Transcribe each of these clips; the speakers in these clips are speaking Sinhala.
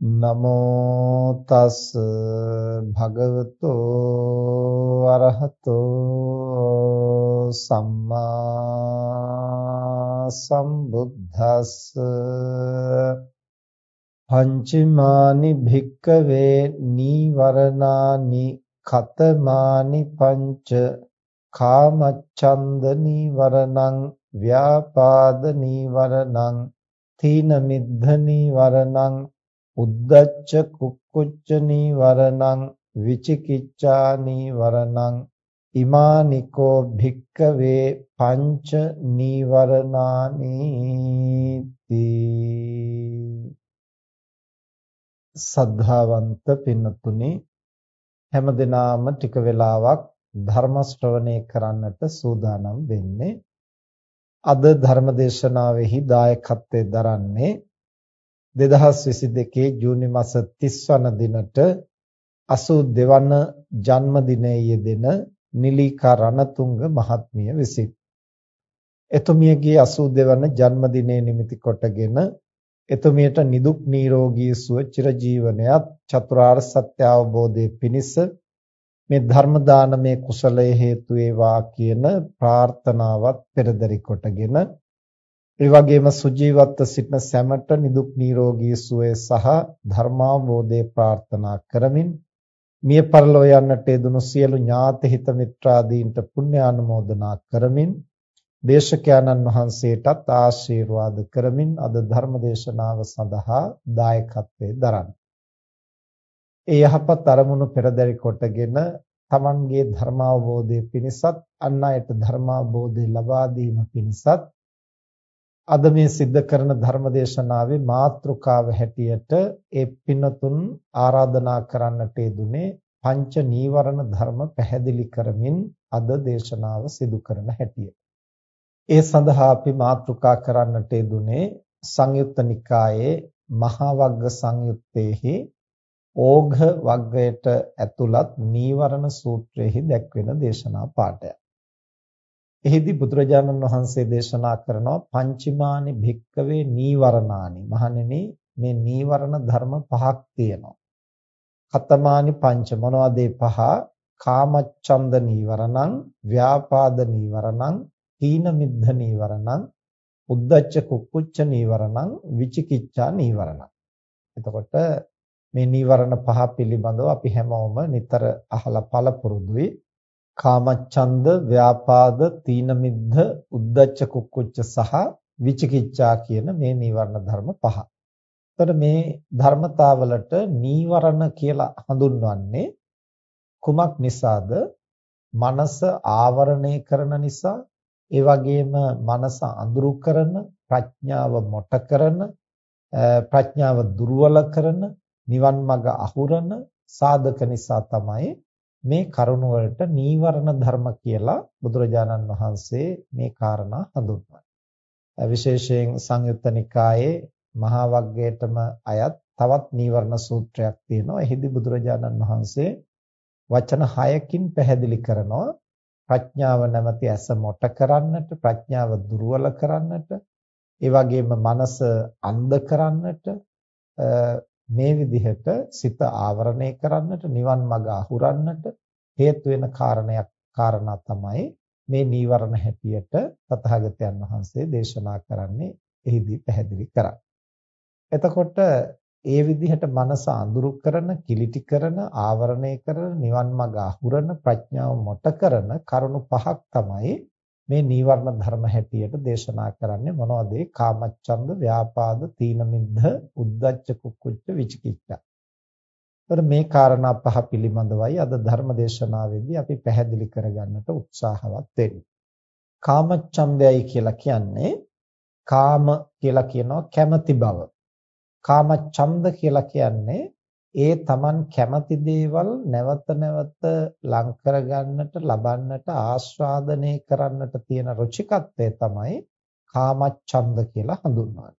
නමෝ තස් භගවතු අරහතෝ සම්මා සම්බුද්දස්ස පංචමානි භික්කවේ නීවරණානි කතමානි පංච කාමච්ඡන්ද නීවරණං ව්‍යාපාද නීවරණං තීන මිද්ධ නීවරණං උද්දච්ච කුක්කුච්ච නීවරණං විචිකිච්ඡා නීවරණං ඉමානිකෝ භික්කවේ පංච නීවරණානි තී. සද්ධාවන්ත පින්නතුනි හැමදෙනාම ටික වෙලාවක් ධර්ම ශ්‍රවණය කරන්නට සූදානම් වෙන්නේ. අද ධර්ම දේශනාවෙහි දායකත්වයෙන් දරන්නේ 2022 ජූනි මාස 30 වන දිනට 82 වන ජන්මදිනයේ යෙදෙන නිලිකා රණතුංග මහත්මිය විසින් එතුමියගේ 82 වන ජන්මදිනයේ නිමිති කොටගෙන එතුමියට නිදුක් නිරෝගී සුව චිරජීවනයත් චතුරාර්ය සත්‍ය අවබෝධයේ පිණිස මේ ධර්ම දානමේ කුසලයේ හේතු වේවා කියන ප්‍රාර්ථනාවත් පෙරදරි කොටගෙන ඒ වගේම සුජීවත්ව සිටින සැමට නිදුක් නිරෝගී සුවය සහ ධර්මාවබෝධය ප්‍රාර්ථනා කරමින් මිය පරලෝ යන්නට යෙදුණු සියලු ඥාති හිත මිත්‍රාදීන්ට පුණ්‍ය ආනුමෝදනා කරමින් දේශකයන්න් වහන්සේටත් ආශිර්වාද කරමින් අද ධර්ම දේශනාව සඳහා දායකත්වයේ දරන්න. ඒ යහපත් අරමුණු පෙරදරි කොටගෙන තමන්ගේ ධර්මාවබෝධය පිණිසත් අන් අයට ධර්මාවබෝධය ලබා දීම පිණිසත් අද මේ සිද්ධ කරන ධර්ම දේශනාවේ මාතෘකාව හැටියට ඒ පින්නතුන් ආරාධනා කරන්නට යෙදුනේ පංච නීවරණ ධර්ම පැහැදිලි කරමින් අද දේශනාව සිදු කරන හැටියට. ඒ සඳහා අපි මාතෘකා කරන්නට යෙදුනේ සංයුත්ත නිකායේ මහා වග්ග සංයුත්තේහි ඕඝ වග්ගයට ඇතුළත් නීවරණ සූත්‍රයේහි දැක්වෙන දේශනා පාඩය. එහිදී බුදුරජාණන් වහන්සේ දේශනා කරනවා පංචමානි භික්කවේ නීවරණානි. මහණෙනි මේ නීවරණ ධර්ම පහක් තියෙනවා. කතමානි පංච මොනවද පහ? කාමච්ඡන්ද නීවරණං, ව්‍යාපාද නීවරණං, තීන මිද්ධ නීවරණං උද්දච්ච කුක්කුච්ච නීවරණං විචිකිච්ඡා නීවරණං එතකොට මේ නීවරණ පහ පිළිබඳව අපි හැමෝම නිතර අහලා පළපුරුදුයි කාමච්ඡන්ද ව්‍යාපාද තීන මිද්ධ උද්දච්ච කුක්කුච්ච සහ විචිකිච්ඡා කියන මේ නීවරණ ධර්ම පහ. එතකොට මේ ධර්මතාවලට නීවරණ කියලා හඳුන්වන්නේ කුමක් නිසාද? මනස ආවරණය කරන නිසා ඒ වගේම මනස අඳුරු කරන ප්‍රඥාව මොට කරන ප්‍රඥාව දුර්වල කරන නිවන් මඟ අහුරන සාධක නිසා තමයි මේ කරුණ වලට නීවරණ ධර්ම කියලා බුදුරජාණන් වහන්සේ මේ කාරණා හඳුන්වන්නේ. විශේෂයෙන් සංයුත්ත නිකායේ මහා වග්ගයටම අයත් තවත් නීවරණ සූත්‍රයක් තියෙනවා. එහිදී බුදුරජාණන් වහන්සේ වචන 6කින් පැහැදිලි කරනවා ප්‍රඥාව නැමැති ඇස මොට කරන්නට, ප්‍රඥාව දුර්වල කරන්නට, ඒ වගේම මනස අන්ධ කරන්නට මේ විදිහට සිත ආවරණය කරන්නට, නිවන් මඟ අහුරන්නට හේතු වෙන කාරණයක් කාරණා තමයි මේ නීවරණ හැටියට තථාගතයන් වහන්සේ දේශනා කරන්නේ එහිදී පැහැදිලි කරා. එතකොට ඒ විදිහට මනස අඳුරු කරන, කිලිටි කරන, ආවරණය කරන, නිවන් මඟ අහුරන, ප්‍රඥාව මොට කරන කරුණු පහක් තමයි මේ නීවරණ ධර්ම හැටියට දේශනා කරන්නේ මොනවද? කාමච්ඡන්ද, ව්‍යාපාද, තීන මිද්ධ, උද්ධච්ච කුක්කුච්ච විචිකිච්ඡා. එතකොට මේ කාරණා පහ පිළිබඳවයි අද ධර්ම දේශනාවේදී අපි පැහැදිලි කරගන්නට උත්සාහවත් වෙන්නේ. කාමච්ඡන්දයයි කියලා කියන්නේ කාම කියලා කියනවා කැමැති බව. කාමච්ඡන්ද කියලා කියන්නේ ඒ Taman කැමති දේවල් නැවත නැවත ලං කරගන්නට ලබන්නට ආස්වාදනය කරන්නට තියෙන රුචිකත්වය තමයි කාමච්ඡන්ද කියලා හඳුන්වන්නේ.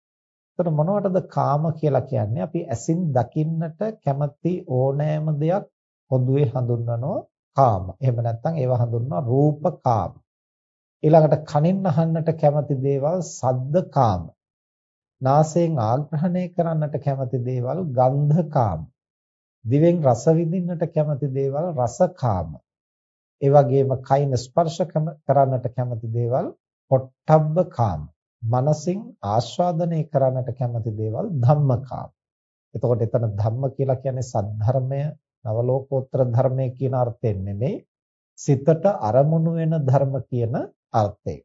එතකොට මොනවටද කාම කියලා කියන්නේ? අපි ඇසින් දකින්නට කැමති ඕනෑම දෙයක් පොදුවේ හඳුන්වනවා කාම. එහෙම නැත්නම් ඒවා හඳුන්වනවා රූප කාම. ඊළඟට කනින් අහන්නට කැමති දේවල් සද්ද කාම. නාසයෙන් ආග්‍රහණය කරන්නට කැමති දේවල් ගන්ධ කාම. දිවෙන් රස විඳින්නට කැමති දේවල් රස කාම. ඒ වගේම කයින් ස්පර්ශ කරන්නට කැමති දේවල් පොට්ටබ්බ කාම. මනසින් ආස්වාදනය කරන්නට කැමති දේවල් ධම්මකාම. එතකොට එතන ධම්ම කියලා කියන්නේ සද්ධර්මය, නවලෝකෝත්තර ධර්මය කියන අර්ථයෙන් නෙමෙයි සිතට අරමුණු වෙන ධර්ම කියන අර්ථයෙන්.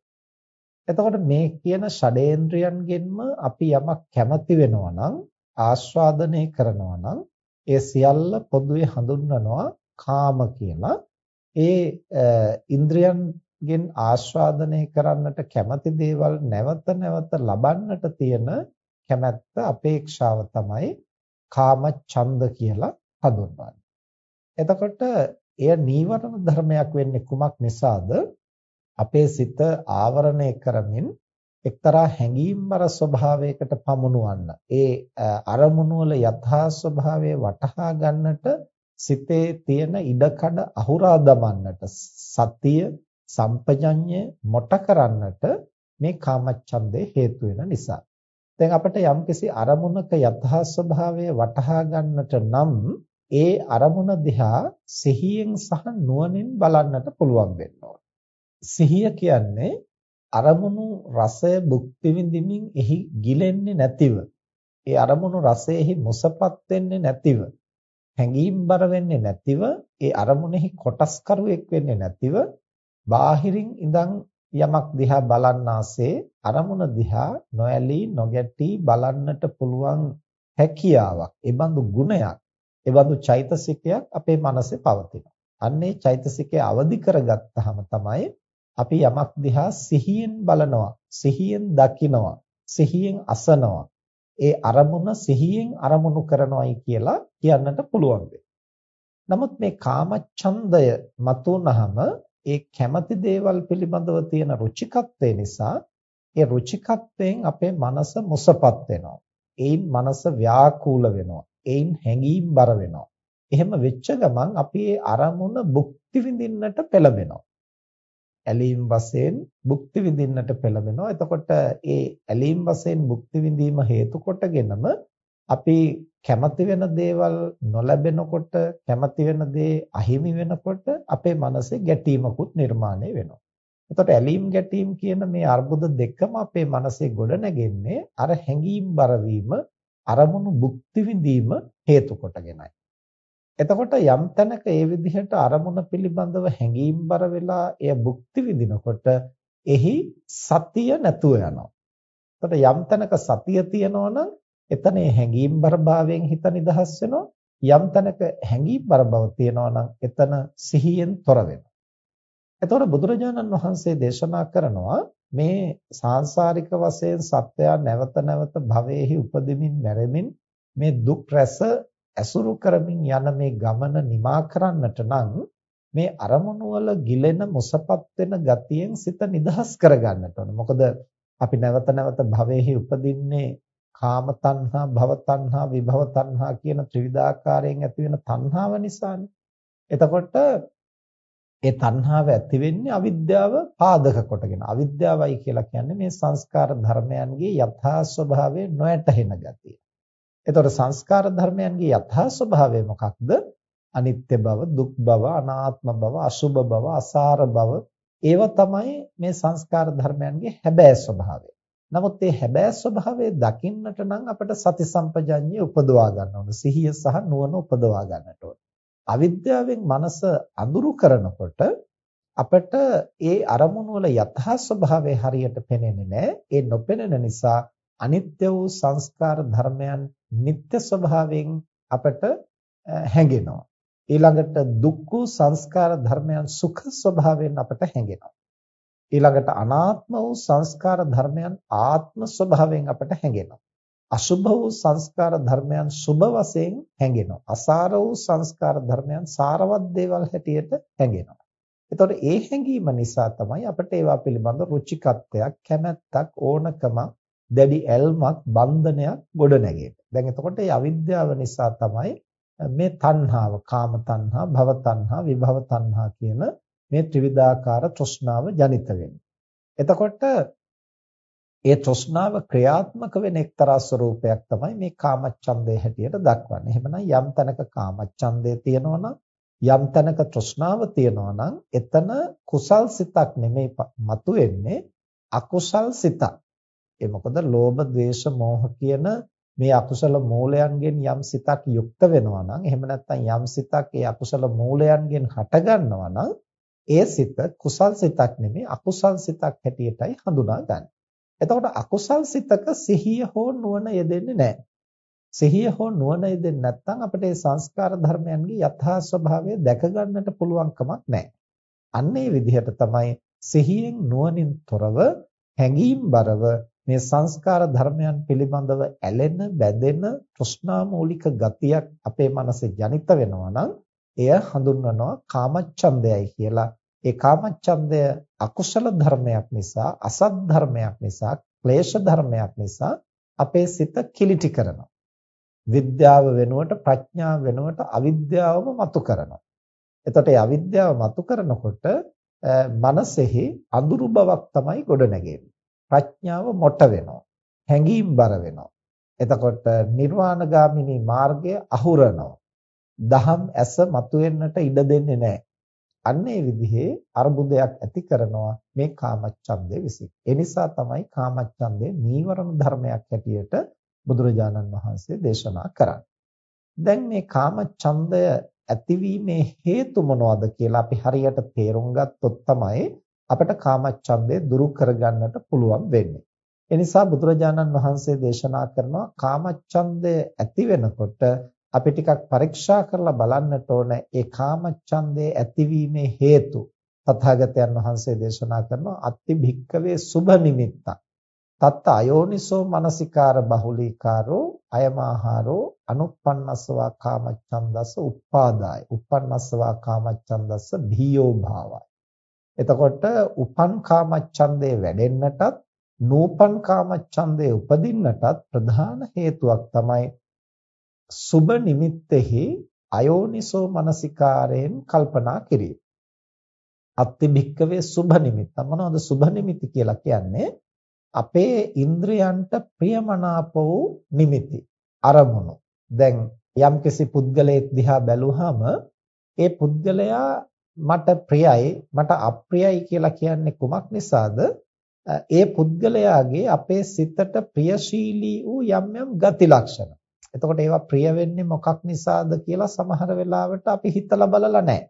එතකොට මේ කියන ෂඩේන්ද්‍රයන්ගෙන්ම අපි යමක් කැමති වෙනවා නම් ආස්වාදනය කරනවා නම් ඒ සියල්ල පොදුවේ හඳුන්වනවා කාම කියලා. ඒ ඉන්ද්‍රයන් ගෙන් ආස්වාදනය කරන්නට කැමති දේවල් නැවත නැවත ලබන්නට තියෙන කැමැත්ත අපේක්ෂාව තමයි කාම ඡන්ද කියලා හඳුන්වන්නේ. එතකොට එය නීවරණ ධර්මයක් වෙන්නේ කුමක් නිසාද? අපේ සිත ආවරණය කරමින් එක්තරා හැඟීම්බර ස්වභාවයකට පමුණුවන්න. ඒ අරමුණු වල යථා ස්වභාවය වටහා ගන්නට සිතේ තියෙන ඉඩකඩ අහුරා දමන්නට සතිය සම්පජඤ්ඤය මොට කරන්නට මේ කාමච්ඡන්දේ හේතු වෙන නිසා. දැන් අපිට යම්කිසි අරමුණක යථා ස්වභාවය වටහා ගන්නට නම් ඒ අරමුණ දිහා සිහියෙන් සහ නුවණින් බලන්නට පුළුවන් වෙන්න සිහිය කියන්නේ අරමුණු රසය භුක්ති විඳින්මින් එහි ගිලෙන්නේ නැතිව ඒ අරමුණු රසයෙහි මුසපත් වෙන්නේ නැතිව හැඟීම්බර වෙන්නේ නැතිව ඒ අරමුණෙහි කොටස්කරුවෙක් වෙන්නේ නැතිව බාහිරින් ඉඳන් යමක් දිහා බලන්නාසේ අරමුණ දිහා නොඇලී නොගැටී බලන්නට පුළුවන් හැකියාවක් ඒ බඳු ගුණයක් ඒ බඳු චෛතසිකයක් අපේ මනසේ පවතිනවා. අන්නේ චෛතසිකය අවදි කරගත්තාම තමයි අපි යමක් දිහා සිහියෙන් බලනවා, සිහියෙන් දකිනවා, සිහියෙන් අසනවා. ඒ අරමුණ සිහියෙන් අරමුණු කරනවායි කියලා කියන්නට පුළුවන් නමුත් මේ කාමච්ඡන්දය මතුනහම ඒ කැමති දේවල් පිළිබඳව තියෙන රුචිකත්වය නිසා ඒ රුචිකත්වයෙන් අපේ මනස මුසපත් වෙනවා. ඒයින් මනස ව්‍යාකූල වෙනවා. ඒයින් හැඟීම් බර වෙනවා. එහෙම වෙච්ච ගමන් අපි ඒ අරමුණ භුක්ති විඳින්නට පෙළඹෙනවා. ඇලීම් වශයෙන් භුක්ති විඳින්නට පෙළඹෙනවා. එතකොට ඒ ඇලීම් වශයෙන් භුක්ති විඳීම හේතු කොටගෙනම අපි කැමති වෙන දේවල් නොලැබෙනකොට කැමති වෙන දේ අහිමි වෙනකොට අපේ මනසේ ගැටීමකුත් නිර්මාණය වෙනවා. එතකොට ඇලීම් ගැටීම් කියන මේ අර්බුද දෙකම අපේ මනසේ ගොඩ නැගෙන්නේ අර හැඟීම් බර වීම අරමුණු භුක්ති විඳීම හේතු කොටගෙනයි. එතකොට යම් තැනක ඒ විදිහට අරමුණ පිළිබඳව හැඟීම් බර වෙලා එය භුක්ති විඳිනකොට එහි සතිය නැතුව යනවා. එතකොට යම් තැනක සතිය තියෙනවා නම් එතන හැඟීම් බර භාවයෙන් හිත නිදහස් වෙනවා යම් තැනක හැඟීම් බර බව තියෙනවා නම් එතන සිහියෙන් තොර වෙනවා එතකොට බුදුරජාණන් වහන්සේ දේශනා කරනවා මේ සාංශාරික වශයෙන් සත්‍යය නැවත නැවත භවයේහි උපදිමින් මැරෙමින් මේ දුක් රැස ඇසුරු කරමින් යන මේ ගමන නිමා කරන්නට නම් මේ අරමුණු වල ගිලෙන මුසපත් වෙන ගතියෙන් සිත නිදහස් කරගන්නට ඕන. මොකද අපි නැවත නැවත භවෙහි උපදින්නේ කාම තණ්හා, භව තණ්හා, විභව තණ්හා කියන ත්‍රිවිධාකාරයෙන් ඇති වෙන තණ්හාව නිසානේ. එතකොට ඒ තණ්හාව ඇති වෙන්නේ අවිද්‍යාව පාදක කොටගෙන. අවිද්‍යාවයි කියලා කියන්නේ මේ සංස්කාර ධර්මයන්ගේ යථා ස්වභාවය නොයැටහෙන ගතිය. එතකොට සංස්කාර ධර්මයන්ගේ යථා ස්වභාවය මොකක්ද? අනිත්‍ය බව, දුක් බව, අනාත්ම බව, අසුභ බව, අසාර බව ඒවා තමයි මේ සංස්කාර ධර්මයන්ගේ හැබෑ ස්වභාවය. නමුත් මේ හැබෑ ස්වභාවය දකින්නට නම් අපිට සති සම්පජඤ්ඤය උපදවා ගන්න ඕන. සිහිය සහ නුවණ උපදවා ගන්නට ඕන. අවිද්‍යාවෙන් මනස අඳුරු කරනකොට අපිට ඒ අරමුණු වල යථා ස්වභාවය හරියට පේන්නේ නැහැ. ඒ නොපෙනෙන නිසා අනිත්‍ය වූ සංස්කාර ධර්මයන් නিত্য ස්වභාවයෙන් අපට හැඟෙනවා. ඊළඟට දුක්ඛ සංස්කාර ධර්මයන් සුඛ ස්වභාවයෙන් අපට හැඟෙනවා. ඊළඟට අනාත්ම වූ සංස්කාර ධර්මයන් ආත්ම ස්වභාවයෙන් අපට හැඟෙනවා. අසුභ වූ සංස්කාර ධර්මයන් සුභ වශයෙන් හැඟෙනවා. අසාර වූ සංස්කාර ධර්මයන් සාරවත් දේවල් හැටියට හැඟෙනවා. එතකොට ඒ හැඟීම නිසා තමයි අපිට ඒවා පිළිබඳ රුචිකත්වයක්, කැමැත්තක්, ඕනකමක්, දැඩි ඇල්මක්, බන්ධනයක් ගොඩ නැගෙන්නේ. දැන් එතකොට මේ අවිද්‍යාව නිසා තමයි මේ තණ්හාව, කාම තණ්හා, භව තණ්හා, විභව තණ්හා කියන මේ ත්‍රිවිධාකාර තෘෂ්ණාව ජනිත වෙන්නේ. එතකොට ඒ තෘෂ්ණාව ක්‍රියාත්මක වෙන එක්තරා ස්වરૂපයක් තමයි මේ කාමච්ඡන්දේ හැටියට දක්වන්නේ. එහෙමනම් යම් තැනක කාමච්ඡන්දේ තියෙනවා යම් තැනක තෘෂ්ණාව තියෙනවා නම් එතන කුසල් සිතක් නෙමෙයි මතුවෙන්නේ අකුසල් සිතක්. ඒ මොකද ලෝභ, ද්වේෂ, මෝහ කියන මේ අකුසල මූලයන්ගෙන් යම් සිතක් යුක්ත වෙනවා නම් එහෙම නැත්නම් යම් සිතක් ඒ අකුසල මූලයන්ගෙන් හට ගන්නවා නම් ඒ සිත කුසල් සිතක් නෙමෙයි අකුසල් සිතක් හැටියටයි හඳුනාගන්නේ. එතකොට අකුසල් සිතක සිහිය හෝ නුවණ යෙදෙන්නේ නැහැ. සිහිය හෝ නුවණ යෙදෙන්නේ නැත්නම් අපිට මේ සංස්කාර ධර්මයන්ගේ යථා ස්වභාවය දැක ගන්නට පුළුවන් කමක් නැහැ. අන්න ඒ විදිහට තමයි සිහියෙන් නුවණින් තොරව හැඟීම් බරව මේ සංස්කාර ධර්මයන් පිළිබඳව ඇලෙන බැඳෙන තෘෂ්ණා මූලික ගතියක් අපේ මනසේ ජනිත වෙනවා නම් එය හඳුන්වනවා කාමච්ඡන්දයයි කියලා. ඒ කාමච්ඡන්දය අකුසල ධර්මයක් නිසා, අසත් ධර්මයක් නිසා, ක්ලේශ ධර්මයක් නිසා අපේ සිත කිලිටි කරනවා. විද්‍යාව වෙනුවට ප්‍රඥාව වෙනුවට අවිද්‍යාවම මතු කරනවා. එතකොට ඒ අවිද්‍යාව මතු කරනකොට මනසෙහි අඳුරු බවක් තමයි ගොඩනැගෙන්නේ. ප්‍රඥාව මොට වෙනවා. හැඟීම් බර වෙනවා. එතකොට නිර්වාණගාමිනී මාර්ගය අහුරනවා. දහම් ඇස මතුවෙන්නට ඉඩ දෙන්නේ නැහැ. අන්න ඒ විදිහේ අර්බුදයක් ඇති කරනවා මේ කාමච්ඡන්දේ විසින්. ඒ නිසා තමයි කාමච්ඡන්දේ නීවරණ ධර්මයක් හැටියට බුදුරජාණන් වහන්සේ දේශනා කරන්නේ. දැන් මේ කාමච්ඡන්දය ඇතිවීමේ හේතු මොනවද කියලා අපි හරියට තේරුම් ගත්තොත් තමයි අපිට කාමච්ඡන්දය දුරු කරගන්නට පුළුවන් වෙන්නේ. ඒ නිසා බුදුරජාණන් වහන්සේ දේශනා කරනවා කාමච්ඡන්දය ඇති වෙනකොට අපි ටිකක් පරීක්ෂා කරලා බලන්නට ඕන ඒ කාමච්ඡන්දේ ඇතිවීමේ හේතු. තථාගතයන් වහන්සේ දේශනා කරනවා අත්ති භික්කවේ සුභ නිමිත්ත. තත්ත අයෝනිසෝ මනසිකාර බහුලීකාරෝ අයමාහාරෝ අනුප්පන්නස්සවා කාමච්ඡන්දස්ස උප්පාදාය උප්පන්නස්සවා කාමච්ඡන්දස්ස භීයෝ භාවයි. එතකොට උපන් කාමච්ඡන්දේ වැඩෙන්නටත් නූපන් කාමච්ඡන්දේ උපදින්නටත් ප්‍රධාන හේතුවක් තමයි සුබ නිමිත්තෙහි අයෝනිසෝ මනසිකාරයෙන් කල්පනා කිරීම. අත්ති භික්කවේ සුබ නිමිත්ත. මොනවද සුබ නිමිති කියලා කියන්නේ? අපේ ඉන්ද්‍රයන්ට ප්‍රියමනාප වූ නිමිති. අරමුණු. දැන් යම්කිසි පුද්ගලයෙක් දිහා බැලුවහම ඒ පුද්ගලයා මට ප්‍රියයි මට අප්‍රියයි කියලා කියන්නේ කුමක් නිසාද? ඒ පුද්ගලයාගේ අපේ සිතට ප්‍රියශීලී වූ යම් යම් ගති ලක්ෂණ. එතකොට ඒවා ප්‍රිය වෙන්නේ මොකක් නිසාද කියලා සමහර වෙලාවට අපි හිතලා බලලා නැහැ.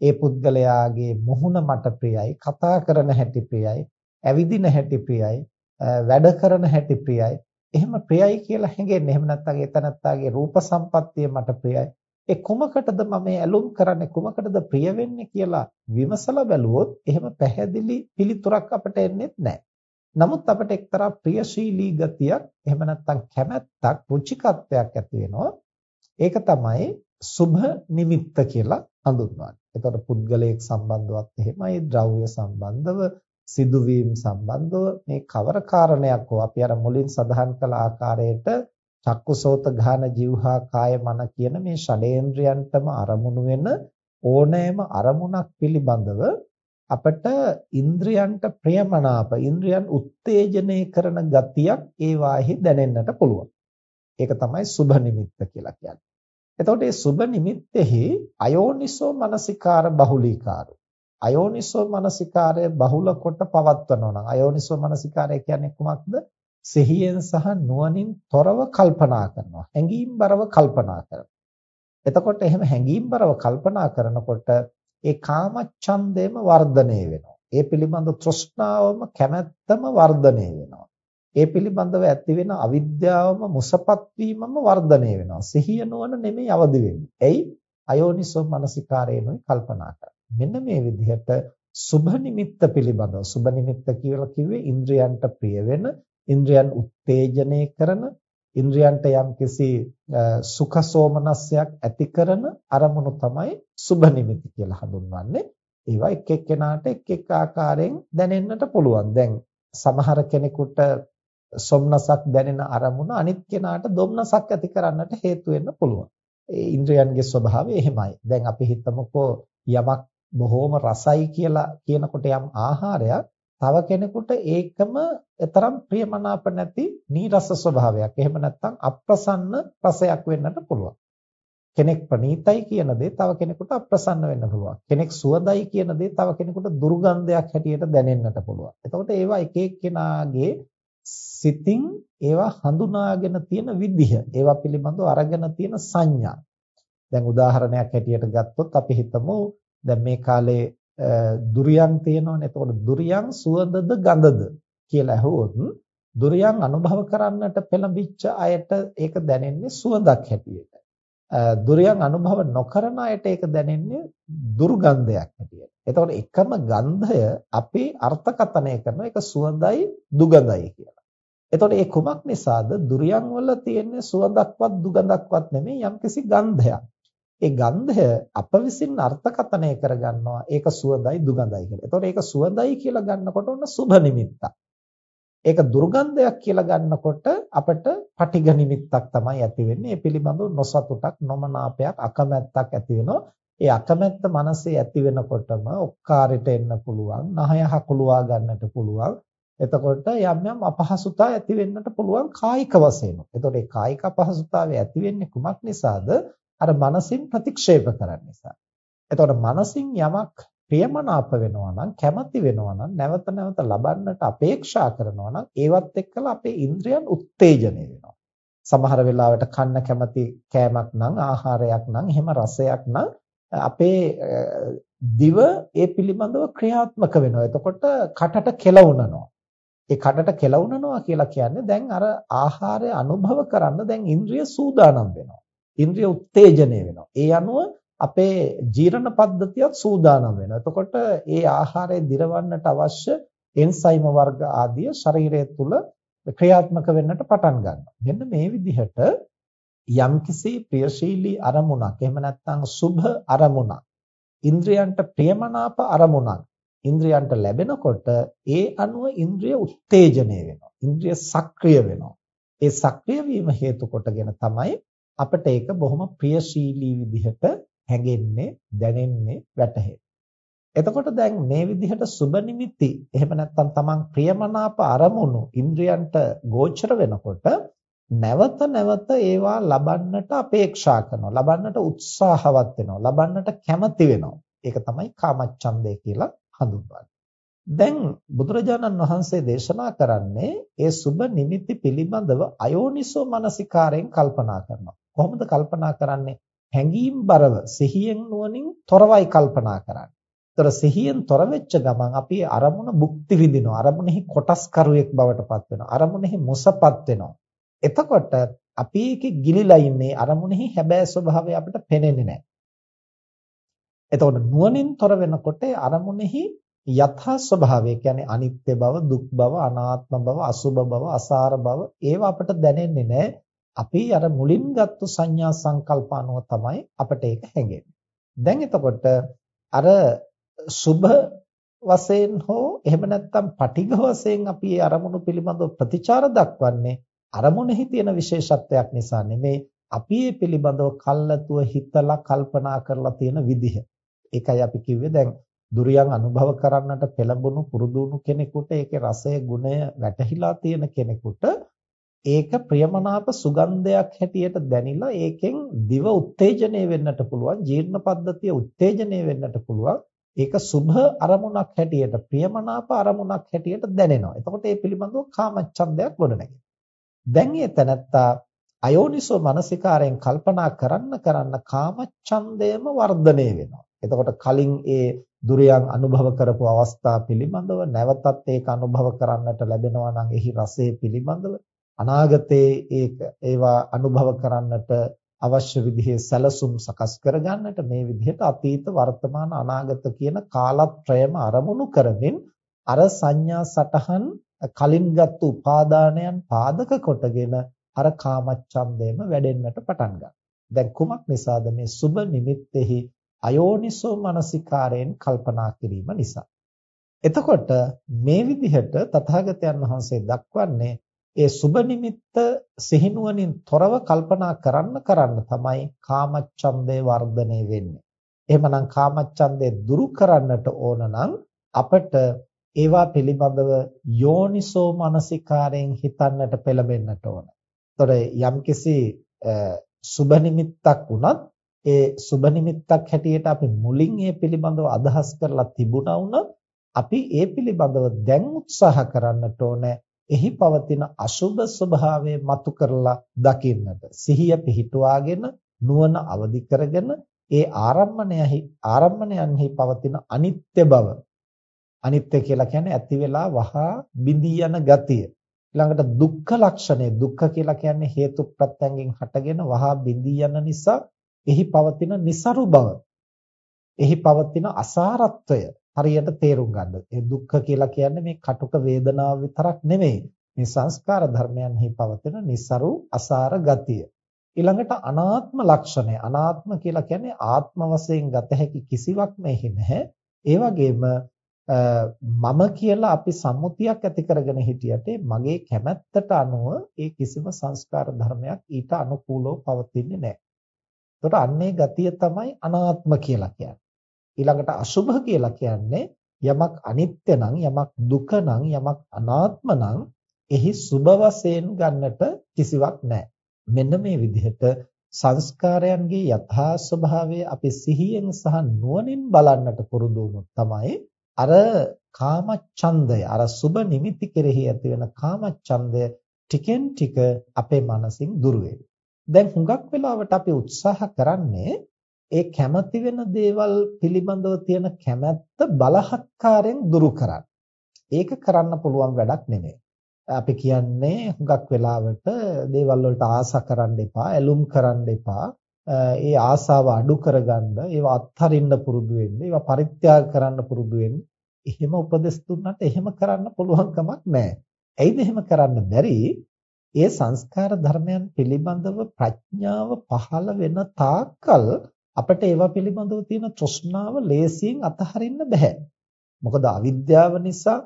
ඒ පුද්ගලයාගේ මුහුණ මට ප්‍රියයි, කතා කරන හැටි ප්‍රියයි, ඇවිදින හැටි ප්‍රියයි, වැඩ කරන හැටි ප්‍රියයි. එහෙම ප්‍රියයි කියලා හැඟෙන්නේ. එහෙම නැත්නම් ඒ තනත්තාගේ රූප සම්පත්තිය මට ප්‍රියයි. ඒ කුමකටද මම ඇලුම් කරන්නේ කුමකටද ප්‍රිය වෙන්නේ කියලා විමසලා බැලුවොත් එහෙම පැහැදිලි පිළිතුරක් අපට එන්නේ නැහැ. නමුත් අපට එක්තරා ප්‍රියශීලී ගතියක් එහෙම නැත්නම් කැමැත්තක් රුචිකත්වයක් ඇති වෙනවා. ඒක තමයි සුභ නිමිත්ත කියලා හඳුන්වන්නේ. එතකොට පුද්ගලයෙක් සම්බන්ධවත් එහෙමයි, ද්‍රව්‍ය සම්බන්ධව, සිදුවීම් සම්බන්ධව මේ කවර කාරණයක් හෝ අපි අර මුලින් සඳහන් කළ ආකාරයට චක්කුසෝත ගාන જીවහා කාය මන කියන මේ ෂඩේන්ද්‍රයන්ටම අරමුණු වෙන ඕනෑම අරමුණක් පිළිබඳව අපට ඉන්ද්‍රයන්ට ප්‍රියමනාප ඉන්ද්‍රයන් උත්තේජනය කරන ගතියක් ඒ වාහි දැනෙන්නට පුළුවන්. ඒක තමයි සුභ නිමිත්ත කියලා කියන්නේ. එතකොට මේ සුබ නිමිත්තෙහි අයෝනිසෝ මනසිකාර බහුලීකාරෝ අයෝනිසෝ මනසිකාරය බහුල කොට පවත්වනවා නම් අයෝනිසෝ මනසිකාරය කියන්නේ කුමක්ද? සිහියෙන් සහ නුවණින් තොරව කල්පනා කරනවා. හැඟීම්බරව කල්පනා කරනවා. එතකොට එහෙම හැඟීම්බරව කල්පනා කරනකොට ඒ කාමච්ඡන්දේම වර්ධනය වෙනවා. ඒ පිළිබඳ තෘෂ්ණාවම කැමැත්තම වර්ධනය වෙනවා. ඒ පිළිබඳව ඇති වෙන අවිද්‍යාවම මුසපත් වීමම වර්ධනය වෙනවා. සිහිය නුවණ නෙමෙයි අවදි වෙන්නේ. එයි අයෝනිසෝ මනසිකාරේනොයි කල්පනා කරන්නේ. මෙන්න මේ විදිහට සුභ නිමිත්ත පිළිබඳව සුභ නිමිත්ත කියලා කිව්වේ ඉන්ද්‍රයන්ට ප්‍රිය වෙන, ඉන්ද්‍රයන් උත්තේජනය කරන, ඉන්ද්‍රයන්ට යම්කිසි සුඛ සෝමනස්යක් ඇති කරන අරමුණු තමයි සුභ නිමිති කියලා හඳුන්වන්නේ. ඒවා එක් එක්කෙනාට එක් එක් ආකාරයෙන් දැනෙන්නට පුළුවන්. දැන් සමහර කෙනෙකුට සොම්නසක් දැනෙන අරමුණ අනිත් කෙනාට දුම්නසක් ඇති කරන්නට හේතු වෙන්න පුළුවන්. ඒ ඉන්ද්‍රයන්ගේ ස්වභාවය එහෙමයි. දැන් අපි හිතමුකෝ යමක් බොහෝම රසයි කියලා කියනකොට යම් ආහාරයක් තව කෙනෙකුට ඒකම තරම් ප්‍රියමනාප නැති නීරස ස්වභාවයක්. එහෙම නැත්නම් අප්‍රසන්න රසයක් වෙන්නට පුළුවන්. කෙනෙක් ප්‍රණීතයි කියන දේ තව කෙනෙකුට අප්‍රසන්න වෙන්න පුළුවන්. කෙනෙක් සුවඳයි කියන දේ තව කෙනෙකුට දුර්ගන්ධයක් හැටියට දැනෙන්නට පුළුවන්. එතකොට ඒවා එක එක්කෙනාගේ සිතින් ඒවා හඳුනාගෙන තියෙන විදිහ ඒවා පිළිබඳව අරගෙන තියෙන සංඥා දැන් උදාහරණයක් හැටියට ගත්තොත් අපි හිතමු දැන් මේ කාලේ දුරියන් තියෙනවනේ එතකොට දුරියන් සුවඳද ගඳද කියලා අහුවොත් දුරියන් අනුභව කරන්නට පෙළඹිච්ච අයට ඒක දැනෙන්නේ සුවඳක් හැටියට දුරියන් අනුභව නොකරන අයට ඒක දැනෙන්නේ දුර්ගන්ධයක් හැටියට. එතකොට එකම ගන්ධය අපි අර්ථකථනය කරන එක සුවඳයි දුගඳයි කියලා. එතකොට ඒ කුමක් නිසාද දුරියන් වල තියෙන සුවඳක්වත් දුගඳක්වත් නෙමෙයි යම්කිසි ගන්ධයක්. ඒ ගන්ධය අප විසින් අර්ථකථනය කරගන්නවා ඒක සුවඳයි දුගඳයි කියලා. එතකොට ඒක සුවඳයි කියලා ගන්නකොට ඔන්න සුභ නිමිත්තක්. ඒක දුර්ගන්ධයක් කියලා ගන්නකොට අපිට පටිඝ නිමිත්තක් තමයි ඇති වෙන්නේ. ඒ පිළිබඳව නොසතුටක්, නොමනාපයක්, අකමැත්තක් ඇති වෙනවා. ඒ අකමැත්ත මනසේ ඇති වෙනකොටම ඔක්කාරයට එන්න පුළුවන්, නහය හකුලවා ගන්නට පුළුවන්. එතකොට යම් යම් අපහසුතා ඇති වෙන්නට පුළුවන් කායික වශයෙන්. එතකොට ඒ කායික අපහසුතාවය ඇති වෙන්නේ කුමක් නිසාද? අර මනසින් ප්‍රතික්ෂේප කරන්න නිසා. එතකොට මනසින් යමක් ප්‍රියමනාප වෙනවා නම් කැමති වෙනවා නම් නැවත නැවත ලබන්නට අපේක්ෂා කරනවා නම් ඒවත් එක්කලා අපේ ඉන්ද්‍රියන් උත්තේජනය වෙනවා. සමහර වෙලාවට කන්න කැමති කෑමක් නම් ආහාරයක් නම් එහෙම රසයක් නම් අපේ දිව ඒ පිළිබඳව ක්‍රියාත්මක වෙනවා. එතකොට කටට කෙලවුනනවා. ඒ කටට කෙලවුනනවා කියලා කියන්නේ දැන් අර ආහාරය අනුභව කරන්න දැන් ඉන්ද්‍රිය සූදානම් වෙනවා. ඉන්ද්‍රිය උත්තේජනය වෙනවා. ඒ අනුව අපේ ජීර්ණ පද්ධතියත් සූදානම් වෙනවා. එතකොට ඒ ආහාරය දිරවන්නට අවශ්‍ය එන්සයිම වර්ග ආදිය ශරීරය තුල ක්‍රියාත්මක වෙන්නට පටන් ගන්නවා. මෙන්න මේ විදිහට යම්කිසි ප්‍රියශීලී අරමුණක් එහෙම නැත්නම් සුභ අරමුණක් ඉන්ද්‍රයන්ට ප්‍රියමනාප අරමුණක් ඉන්ද්‍රයන්ට ලැබෙනකොට ඒ අනුව ඉන්ද්‍රිය උත්තේජනය වෙනවා. ඉන්ද්‍රිය සක්‍රිය වෙනවා. ඒ සක්‍රිය වීම හේතු කොටගෙන තමයි අපිට ඒක බොහොම ප්‍රියශීලී විදිහට හැඟෙන්නේ දැනෙන්නේ වැටහෙන්නේ. එතකොට දැන් මේ විදිහට සුබ නිමිති එහෙම නැත්නම් තමන් ප්‍රියමනාප අරමුණු ඉන්ද්‍රයන්ට ගෝචර වෙනකොට නැවත නැවත ඒවා ලබන්නට අපේක්ෂා කරනවා ලබන්නට උත්සාහවත් වෙනවා ලබන්නට කැමති වෙනවා ඒක තමයි කාමච්ඡන්දය කියලා හඳුන්වන්නේ දැන් බුදුරජාණන් වහන්සේ දේශනා කරන්නේ ඒ සුබ නිමිති පිළිබඳව අයෝනිසෝ මනසිකාරයෙන් කල්පනා කරනවා කොහොමද කල්පනා කරන්නේ හැඟීම් බරව සිහියෙන් නුවණින් තොරවයි කල්පනා කරන්නේ. ඒතර සිහියෙන් තොර වෙච්ච ගමන් අපි අරමුණ භුක්ති විඳිනවා. අරමුණෙහි කොටස්කරුවෙක් බවට පත් වෙනවා. අරමුණෙහි මොසපත් වෙනවා. එතකොට අපි ඒකේ ගිලිලා ඉන්නේ අරමුණෙහි හැබෑ ස්වභාවය අපිට පේන්නේ නැහැ. එතකොට නුවණින් තොර වෙනකොට අරමුණෙහි යථා ස්වභාවය කියන්නේ අනිත්‍ය බව, දුක් බව, අනාත්ම බව, අසුභ බව, අසාර බව ඒවා අපිට දැනෙන්නේ නැහැ. අපි අර මුලින් ගත්තු සංඥා සංකල්ප අනුව තමයි අපිට ඒක හැඟෙන්නේ. දැන් එතකොට අර සුභ වශයෙන් හෝ එහෙම නැත්නම් පටිඝ වශයෙන් අපි ඒ අරමුණු පිළිබඳව ප්‍රතිචාර දක්වන්නේ අරමුණෙහි තියෙන විශේෂත්වයක් නිසා නෙමේ අපි ඒ පිළිබඳව කල්ලාතුව හිතලා කල්පනා කරලා තියෙන විදිහ. ඒකයි අපි කිව්වේ දැන් දුරියන් අනුභව කරන්නට පෙළඹුණු පුරුදුණු කෙනෙකුට ඒකේ රසය ගුණය වැටහිලා තියෙන කෙනෙකුට ඒක ප්‍රියමනාප සුගන්ධයක් හැටියට දැනිලා ඒකෙන් දිව උත්තේජනය වෙන්නට පුළුවන් ජීර්ණ පද්ධතිය උත්තේජනය වෙන්නට පුළුවන්. ඒක සුභ අරමුණක් හැටියට ප්‍රියමනාප අරමුණක් හැටියට දැනෙනවා. එතකොට ඒ පිළිබඳව කාමච්ඡන්දයක් ගොඩනැගෙනවා දැන් ඒ තැනත්තා අයෝනිසෝ මනසිකාරයෙන් කල්පනා කරන්න කරන්න කාමච්ඡන්දයම වර්ධනය වෙනවා. එතකොට කලින් ඒ දුරයන් අනුභව කරපු අවස්ථා පිළිබඳව නැවතත් ඒක අනුභව කරන්නට ලැබෙනවා නම් එහි රසය පිළිබඳව අනාගතයේ ඒක ඒවා අනුභව කරන්නට අවශ්‍ය විදිහේ සැලසුම් සකස් කරගන්නට මේ විදිහට අතීත වර්තමාන අනාගත කියන කාලත්‍රයම අරමුණු කරමින් අර සංඥා සටහන් කලින්ගත් උපාදානයන් පාදක කොටගෙන අර කාමච්ඡන්දේම වැඩෙන්නට පටන් ගන්නවා. දැන් කුමක් නිසාද මේ සුබ නිමිත්තේහි අයෝනිසෝ මනසිකාරයෙන් කල්පනා කිරීම නිසා. එතකොට මේ විදිහට තථාගතයන් වහන්සේ දක්වන්නේ ඒ සුබ නිමිත්ත සිහිනුවණින් තොරව කල්පනා කරන්න කරන්න තමයි කාමච්ඡන්දේ වර්ධනය වෙන්නේ. එහෙමනම් කාමච්ඡන්දේ දුරු කරන්නට ඕන නම් අපට ඒවා පිළිබඳව යෝනිසෝ මනසිකාරයෙන් හිතන්නට පෙළඹෙන්නට ඕන. ඒතොර යම්කිසි සුබ නිමිත්තක් වුණත් ඒ සුබ නිමිත්තක් හැටියට අපි මුලින් ඒ පිළිබඳව අදහස් කරලා තිබුණා වුණත් අපි ඒ පිළිබඳව දැන් උත්සාහ කරන්නට ඕනේ. එහි පවතින අසුබ ස්වභාවය මතු කරලා දකින්නට. සිහිය පිහිටුවාගෙන නුවණ අවදි කරගෙන ඒ ආරම්මණයෙහි ආරම්මණයන්හි පවතින අනිත්‍ය බව. අනිත්‍ය කියලා කියන්නේ ඇති වෙලා වහා බිඳී යන ගතිය. ඊළඟට දුක්ඛ ලක්ෂණය. දුක්ඛ කියලා කියන්නේ හේතු ප්‍රත්‍යයෙන් හටගෙන වහා බිඳී යන නිසා එහි පවතින નિසරු බව එහි පවතින අසාරත්වය හරියට තේරුම් ගන්න. ඒ දුක්ඛ කියලා කියන්නේ මේ කටුක වේදනාව විතරක් නෙමෙයි. මේ සංස්කාර ධර්මයන්හි පවතින નિසරු අසාර ගතිය. ඊළඟට අනාත්ම ලක්ෂණය. අනාත්ම කියලා කියන්නේ ආත්ම වශයෙන් ගත හැකි කිසිවක් මෙහි නැහැ. ඒ වගේම මම කියලා අපි සම්මුතියක් ඇති කරගෙන හිටියට මගේ කැමැත්තට අනුව ඒ කිසිම සංස්කාර ධර්මයක් ඊට අනුකූලව පවතින්නේ නැහැ. එතකොට අන්නේ ගතිය තමයි අනාත්ම කියලා කියන්නේ. ඊළඟට අසුභ කියලා කියන්නේ යමක් අනිත්‍ය නම් යමක් දුක නම් යමක් අනාත්ම නම් එහි සුභ වශයෙන් ගන්නට කිසිවක් නැහැ. මෙන්න මේ විදිහට සංස්කාරයන්ගේ යථා ස්වභාවය අපි සිහියෙන් සහ නුවණින් බලන්නට පුරුදු වුණොත් තමයි අර කාමච්ඡන්දය අර සුභ නිමිති කෙරෙහි ඇති වෙන කාමච්ඡන්දය ටිකෙන් ටික අපේ මනසින් දුර දැන් හුඟක් වෙලාවට අපි උත්සාහ කරන්නේ ඒ කැමති වෙන දේවල් පිළිබඳව තියෙන කැමැත්ත බලහත්කාරයෙන් දුරු කරන්න. ඒක කරන්න පුළුවන් වැඩක් නෙමෙයි. අපි කියන්නේ හුඟක් වෙලාවට දේවල් වලට ආසා කරන්න එපා, ඇලුම් කරන්න එපා. ඒ ආසාව අඩු කරගන්න, ඒවා අත්හරින්න පුරුදු වෙන්න, ඒවා පරිත්‍යාග කරන්න පුරුදු වෙන්න. එහෙම උපදෙස් දුන්නට එහෙම කරන්න පුළුවන් කමක් නැහැ. ඇයිද එහෙම කරන්න බැරි? ඒ සංස්කාර ධර්මයන් පිළිබඳව ප්‍රඥාව පහළ වෙන තාක්කල් අපිට ඒවා පිළිබඳව තියෙන තෘෂ්ණාව ලේසියෙන් අතහරින්න බෑ. මොකද අවිද්‍යාව නිසා,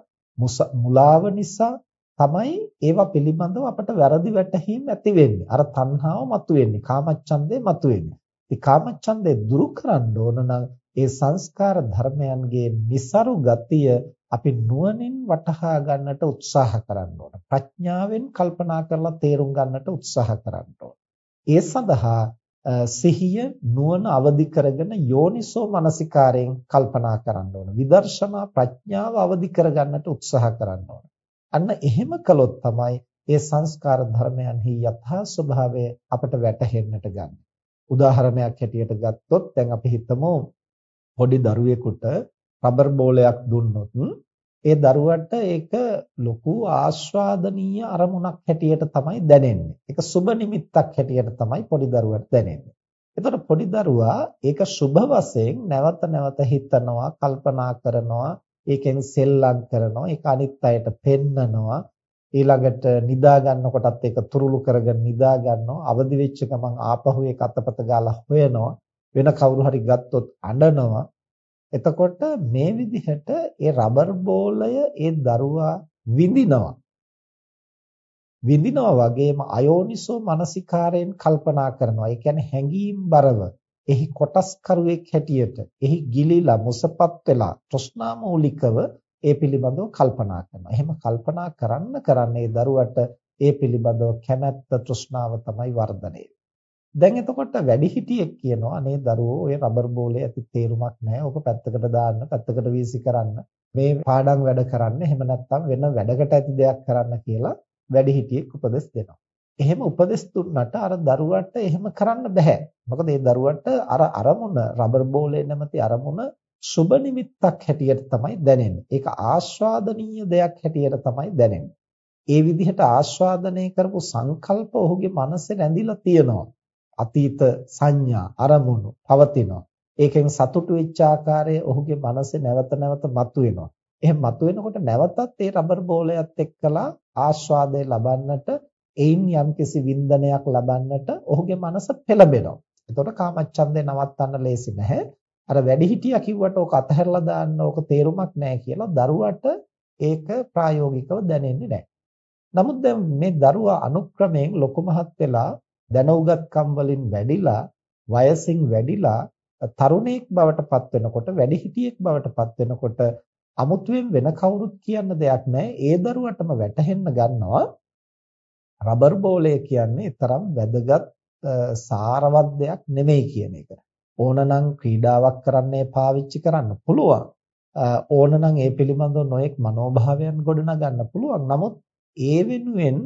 මුලාව නිසා තමයි ඒවා පිළිබඳව අපට වැරදි වැටහීම් ඇති වෙන්නේ. අර තණ්හාව මතුවෙන්නේ, කාමච්ඡන්දේ මතුවෙන්නේ. ඒ කාමච්ඡන්දේ දුරු කරන්න ඕන නම් ඒ සංස්කාර ධර්මයන්ගේ નિසරු ගතිය අපි නුවණින් වටහා ගන්නට උත්සාහ කරන්න ඕන. ප්‍රඥාවෙන් කල්පනා කරලා තේරුම් ගන්නට උත්සාහ කරන්න ඕන. ඒ සඳහා සිහිය නුවණ අවදි කරගෙන යෝනිසෝ මනසිකාරයෙන් කල්පනා කරන්න ඕන. විදර්ශනා ප්‍රඥාව අවදි කරගන්නට උත්සාහ කරන්න ඕන. අන්න එහෙම කළොත් තමයි ඒ සංස්කාර ධර්මයන්හි යථා ස්වභාවය අපට වැටහෙන්නට ගන්න. උදාහරණයක් හැටියට ගත්තොත් දැන් අපි හිතමු පොඩි දරුවෙකුට රබර් බෝලයක් දුන්නොත් ඒ දරුවට ඒක ලොකු ආස්වාදනීය අරමුණක් හැටියට තමයි දැනෙන්නේ. ඒක සුබ නිමිත්තක් හැටියට තමයි පොඩි දරුවට දැනෙන්නේ. එතකොට පොඩි දරුවා ඒක සුබ වශයෙන් නැවත නැවත හිතනවා, කල්පනා කරනවා, ඒකෙන් සෙල්ලම් කරනවා, ඒක අනිත් අයට පෙන්නනවා. ඊළඟට නිදා ගන්නකොටත් ඒක තුරුළු කරගෙන නිදා ගන්නවා. අවදි වෙච්ච ගමන් ආපහු ඒක අතපත ගාලා හොයනවා. වෙන කවුරු හරි ගත්තොත් අඬනවා. එතකොට මේ විදිහට ඒ රබර් බෝලය ඒ දරුවා විඳිනවා. විඳිනවා වගේම අයෝනිසෝ මනසිකාරයෙන් කල්පනා කරනවා. ඒ කියන්නේ හැඟීම් බරව එහි කොටස් කරුවෙක් හැටියට එහි ගිලිලා මුසපත් වෙලා තෘෂ්ණා මූලිකව ඒ පිළිබඳව කල්පනා කරනවා. එහෙම කල්පනා කරන්න කරන්නේ දරුවට ඒ පිළිබඳව කැමැත්ත තෘෂ්ණාව තමයි වර්ධනය දැන් එතකොට වැඩිහිටියෙක් කියනවා අනේ දරුවෝ ඔය රබර් බෝලේ ඇති තේරුමක් නැහැ. ඕක පැත්තකට දාන්න, පැත්තකට වීසි කරන්න. මේ පාඩම් වැඩ කරන්න. එහෙම නැත්නම් වෙන වැඩකට ඇති දෙයක් කරන්න කියලා වැඩිහිටියෙක් උපදෙස් දෙනවා. එහෙම උපදෙස් දුන්නට අර දරුවට එහෙම කරන්න බෑ. මොකද ඒ දරුවට අර අරමුණ රබර් බෝලේ නැමැති අරමුණ සුබ නිමිත්තක් හැටියට තමයි දැනෙන්නේ. ඒක ආස්වාදනීය දෙයක් හැටියට තමයි දැනෙන්නේ. ඒ විදිහට ආස්වාදනය කරපු සංකල්ප ඔහුගේ මනසේ රැඳිලා තියෙනවා. අතීත සංඥා අරමුණු පවතිනවා. ඒකෙන් සතුටු වෙච්ච ආකාරය ඔහුගේ මනසේ නැවත නැවත මතුවෙනවා. එහෙම මතුවෙනකොට නැවතත් ඒ රබර් බෝලයත් එක්කලා ආස්වාදය ලබන්නට එයින් යම්කිසි වින්දනයක් ලබන්නට ඔහුගේ මනස පෙළඹෙනවා. එතකොට කාමච්ඡන්දේ නවත්තන්න ලේසි නැහැ. අර වැඩිහිටියා කිව්වට ඕක අතහැරලා දාන්න ඕක තේරුමක් නැහැ කියලා දරුවට ඒක ප්‍රායෝගිකව දැනෙන්නේ නැහැ. නමුත් දැන් මේ දරුවා අනුක්‍රමයෙන් ලොකු මහත් වෙලා දැනුගත්කම් වලින් වැඩිලා වයසින් වැඩිලා තරුණයෙක් බවට පත් වෙනකොට වැඩිහිටියෙක් බවට පත් වෙනකොට අමුතුවෙන් වෙන කවුරුත් කියන්න දෙයක් නැහැ. ඒ දරුවටම වැටහෙන්න ගන්නවා රබර් බෝලය කියන්නේ තරම් වැදගත් සාරවත් දෙයක් නෙමෙයි කියන එක. ඕනනම් ක්‍රීඩාවක් කරන්නේ පාවිච්චි කරන්න පුළුවන්. ඕනනම් ඒ පිළිබඳව නොඑක් මනෝභාවයන් ගොඩනගන්න පුළුවන්. නමුත් ඒ වෙනුවෙන්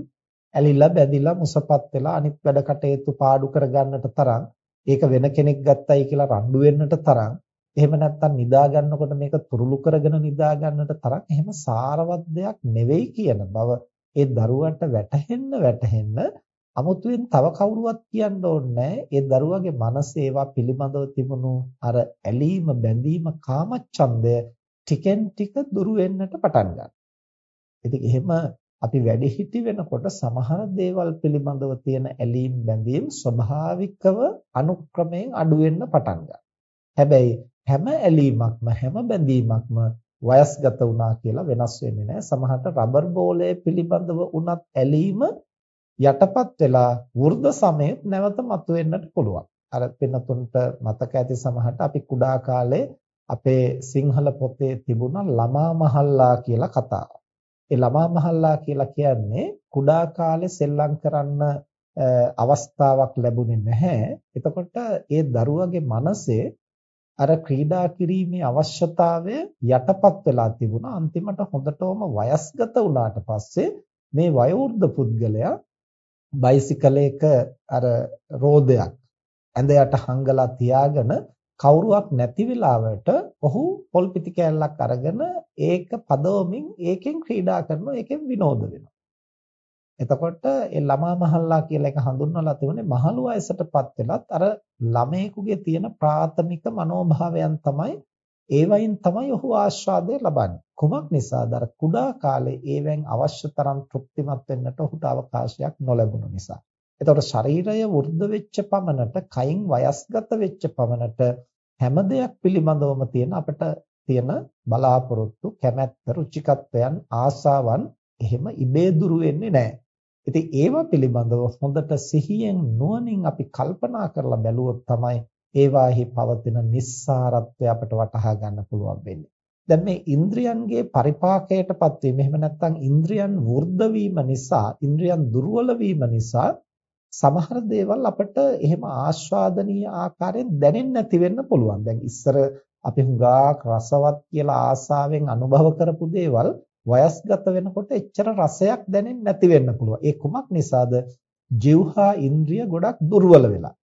ඇලිලා බැඳිලා මුසපත් වෙලා අනිත් වැඩ කටයුතු පාඩු කරගන්නට තරම් ඒක වෙන කෙනෙක් ගත්තයි කියලා රණ්ඩු වෙන්නට තරම් එහෙම නැත්නම් නිදා ගන්නකොට මේක තුරුළු කරගෙන නිදා ගන්නට තරම් එහෙම සාරවත් දෙයක් නෙවෙයි කියන බව ඒ දරුවන්ට වැටහෙන්න වැටහෙන්න අමුතුවෙන් තව කවුරුවත් කියන්න ඕනේ ඒ දරුවගේ මනසේ ඒවා පිළිබඳව තිබුණු අර ඇලීම බැඳීම කාමච්ඡන්දය ටිකෙන් ටික දුරු වෙන්නට පටන් ගන්නවා. ඉතින් එහෙම අපි වැඩිහිටි වෙනකොට සමහර දේවල් පිළිබඳව තියෙන ඇලීම් බැඳීම් ස්වභාවිකව අනුක්‍රමයෙන් අඩු වෙන්න පටන් හැබැයි හැම ඇලීමක්ම හැම බැඳීමක්ම වයස්ගත වුණා කියලා වෙනස් වෙන්නේ නැහැ. සමහරට රබර් බෝලය පිළිබඳව උනත් ඇලීම යටපත් වෙලා වෘද්ධ සමයේ නැවත මතුවෙන්නට පුළුවන්. අර පින්නතුන්ට මතක ඇති සමහරට අපි කුඩා කාලේ අපේ සිංහල පොතේ තිබුණා ළමා මහල්ලා කියලා කතාවක්. ඒ ළමා මහල්ලා කියලා කියන්නේ කුඩා කාලේ සෙල්ලම් කරන්න අවස්ථාවක් ලැබුණේ නැහැ. එතකොට ඒ දරුවගේ මනසේ අර ක්‍රීඩා කිරීමේ අවශ්‍යතාවය යටපත් වෙලා තිබුණා. අන්තිමට හොඳටම වයස්ගත වුණාට පස්සේ මේ වයෝවෘද්ධ පුද්ගලයා බයිසිකලයක අර රෝදයක් ඇඳ යට හංගලා තියාගෙන කවුරුවක් නැති වෙලාවට ඔහු පොල් පිටි කෑල්ලක් අරගෙන ඒක පදවමින් ඒකෙන් ක්‍රීඩා කරනවා ඒකෙන් විනෝද වෙනවා එතකොට ඒ ළමා මහල්ලා කියලා එක හඳුන්වලා තිබුණේ මහලු වයසටපත් වෙලත් අර ළමයෙකුගේ තියෙන ප්‍රාථමික මනෝභාවයන් තමයි ඒ වයින් තමයි ඔහු ආස්වාදය ලබන්නේ. කුමක් නිසාද? අර කුඩා කාලේ ඒවෙන් අවශ්‍ය තරම් තෘප්තිමත් වෙන්නට ඔහුට අවකාශයක් නොලැබුණු නිසා. එතකොට ශරීරය වෘද්ධ වෙච්ච පමණට, කයින් වයස්ගත වෙච්ච පමණට හැම දෙයක් පිළිබඳවම තියෙන අපිට තියෙන බලාපොරොත්තු, කැමැත්ත, රුචිකත්වයන්, ආසාවන් එහෙම ඉබේ දුරු වෙන්නේ නැහැ. ඉතින් ඒවා පිළිබඳව හොඳට සිහියෙන් නුවණින් අපි කල්පනා කරලා බැලුවොත් තමයි ඒවාෙහි පවතින නිස්සාරත්වය අපට වටහා ගන්න පුළුවන් වෙන්නේ. දැන් මේ ඉන්ද්‍රියන්ගේ පරිපාකයටපත් වීම එහෙම නැත්නම් ඉන්ද්‍රියන් වෘද්ධ වීම නිසා, ඉන්ද්‍රියන් දුර්වල වීම නිසා සමහර දේවල් අපට එහෙම ආස්වාදනීය ආකාරයෙන් දැනෙන්නේ නැති වෙන්න පුළුවන්. දැන් ඉස්සර අපි හුඟක් රසවත් කියලා ආසාවෙන් අනුභව කරපු දේවල් වයස්ගත වෙනකොට එච්චර රසයක් දැනෙන්නේ නැති වෙන්න පුළුවන්. ඒ කුමක් නිසාද? ජීවහා ඉන්ද්‍රිය ගොඩක් දුර්වල වෙලා.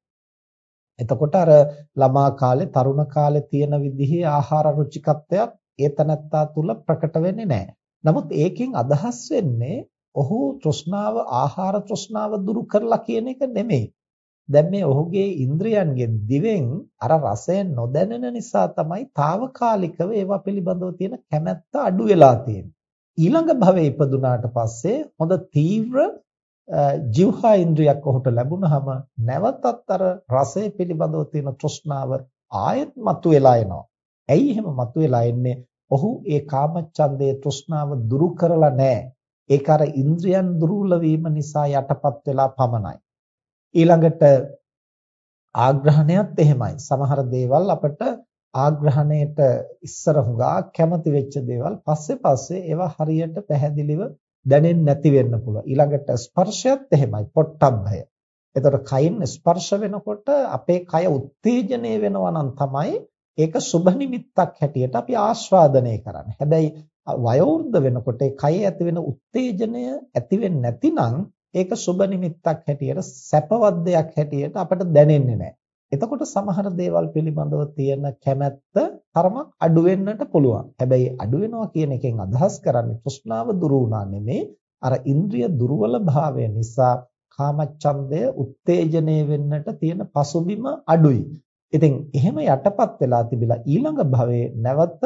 එතකොට අර ළමා කාලේ තරුණ කාලේ තියෙන විදිහේ ආහාර රුචිකත්වයක් ඒ තනත්තා තුල ප්‍රකට වෙන්නේ නැහැ. නමුත් ඒකෙන් අදහස් වෙන්නේ ඔහු තෘෂ්ණාව ආහාර තෘෂ්ණාව දුරු කරලා කියන එක නෙමෙයි. දැන් මේ ඔහුගේ ඉන්ද්‍රයන්ගෙන් දිවෙන් අර රසය නොදැනෙන නිසා තමයි తాවකාලිකව ඒවා පිළිබඳව තියෙන කැමැත්ත අඩු වෙලා තියෙන්නේ. ඊළඟ භවයේ ඉපදුනාට පස්සේ හොඳ තීව්‍ර ජීවහා ඉන්ද්‍රියක් ඔහුට ලැබුණාම නැවතත් අර රසය පිළිබඳව තියෙන තෘෂ්ණාව ආයෙත් මතුවලා එනවා. ඇයි එහෙම මතුවලා එන්නේ? ඔහු ඒ කාමච්ඡන්දයේ තෘෂ්ණාව දුරු කරලා නැහැ. ඒක අර ඉන්ද්‍රියන් දුර්වල වීම නිසා යටපත් වෙලා පමණයි. ඊළඟට ආග්‍රහණයත් එහෙමයි. සමහර දේවල් අපිට ආග්‍රහණයට ඉස්සර හුඟා කැමති වෙච්ච දේවල් පස්සේ පස්සේ ඒවා හරියට පැහැදිලිව දැනෙන්නේ නැති වෙන්න පුළුවන්. ඊළඟට ස්පර්ශයත් එහෙමයි. පොට්ටබ්බය. එතකොට කයින් ස්පර්ශ වෙනකොට අපේ කය උත්තේජනය වෙනවා නම් තමයි ඒක සුභ නිමිත්තක් හැටියට අපි ආස්වාදනය කරන්නේ. හැබැයි වයෝවෘද්ධ වෙනකොට ඒ කයේ ඇති වෙන උත්තේජනය ඇති වෙන්නේ නැතිනම් ඒක සුභ නිමිත්තක් හැටියට සැපවත් දෙයක් හැටියට අපට දැනෙන්නේ නැහැ. එතකොට සමහර දේවල් පිළිබඳව තියෙන කැමැත්ත තරමක් අඩු වෙන්නට පුළුවන්. හැබැයි අඩු වෙනවා කියන එකෙන් අදහස් කරන්නේ තෘෂ්ණාව දුරු වුණා නෙමෙයි. අර ඉන්ද්‍රිය දුර්වල භාවය නිසා කාමච්ඡන්දය උත්තේජනය වෙන්නට තියෙන පසුබිම අඩුයි. ඉතින් එහෙම යටපත් වෙලා තිබිලා ඊළඟ භවයේ නැවත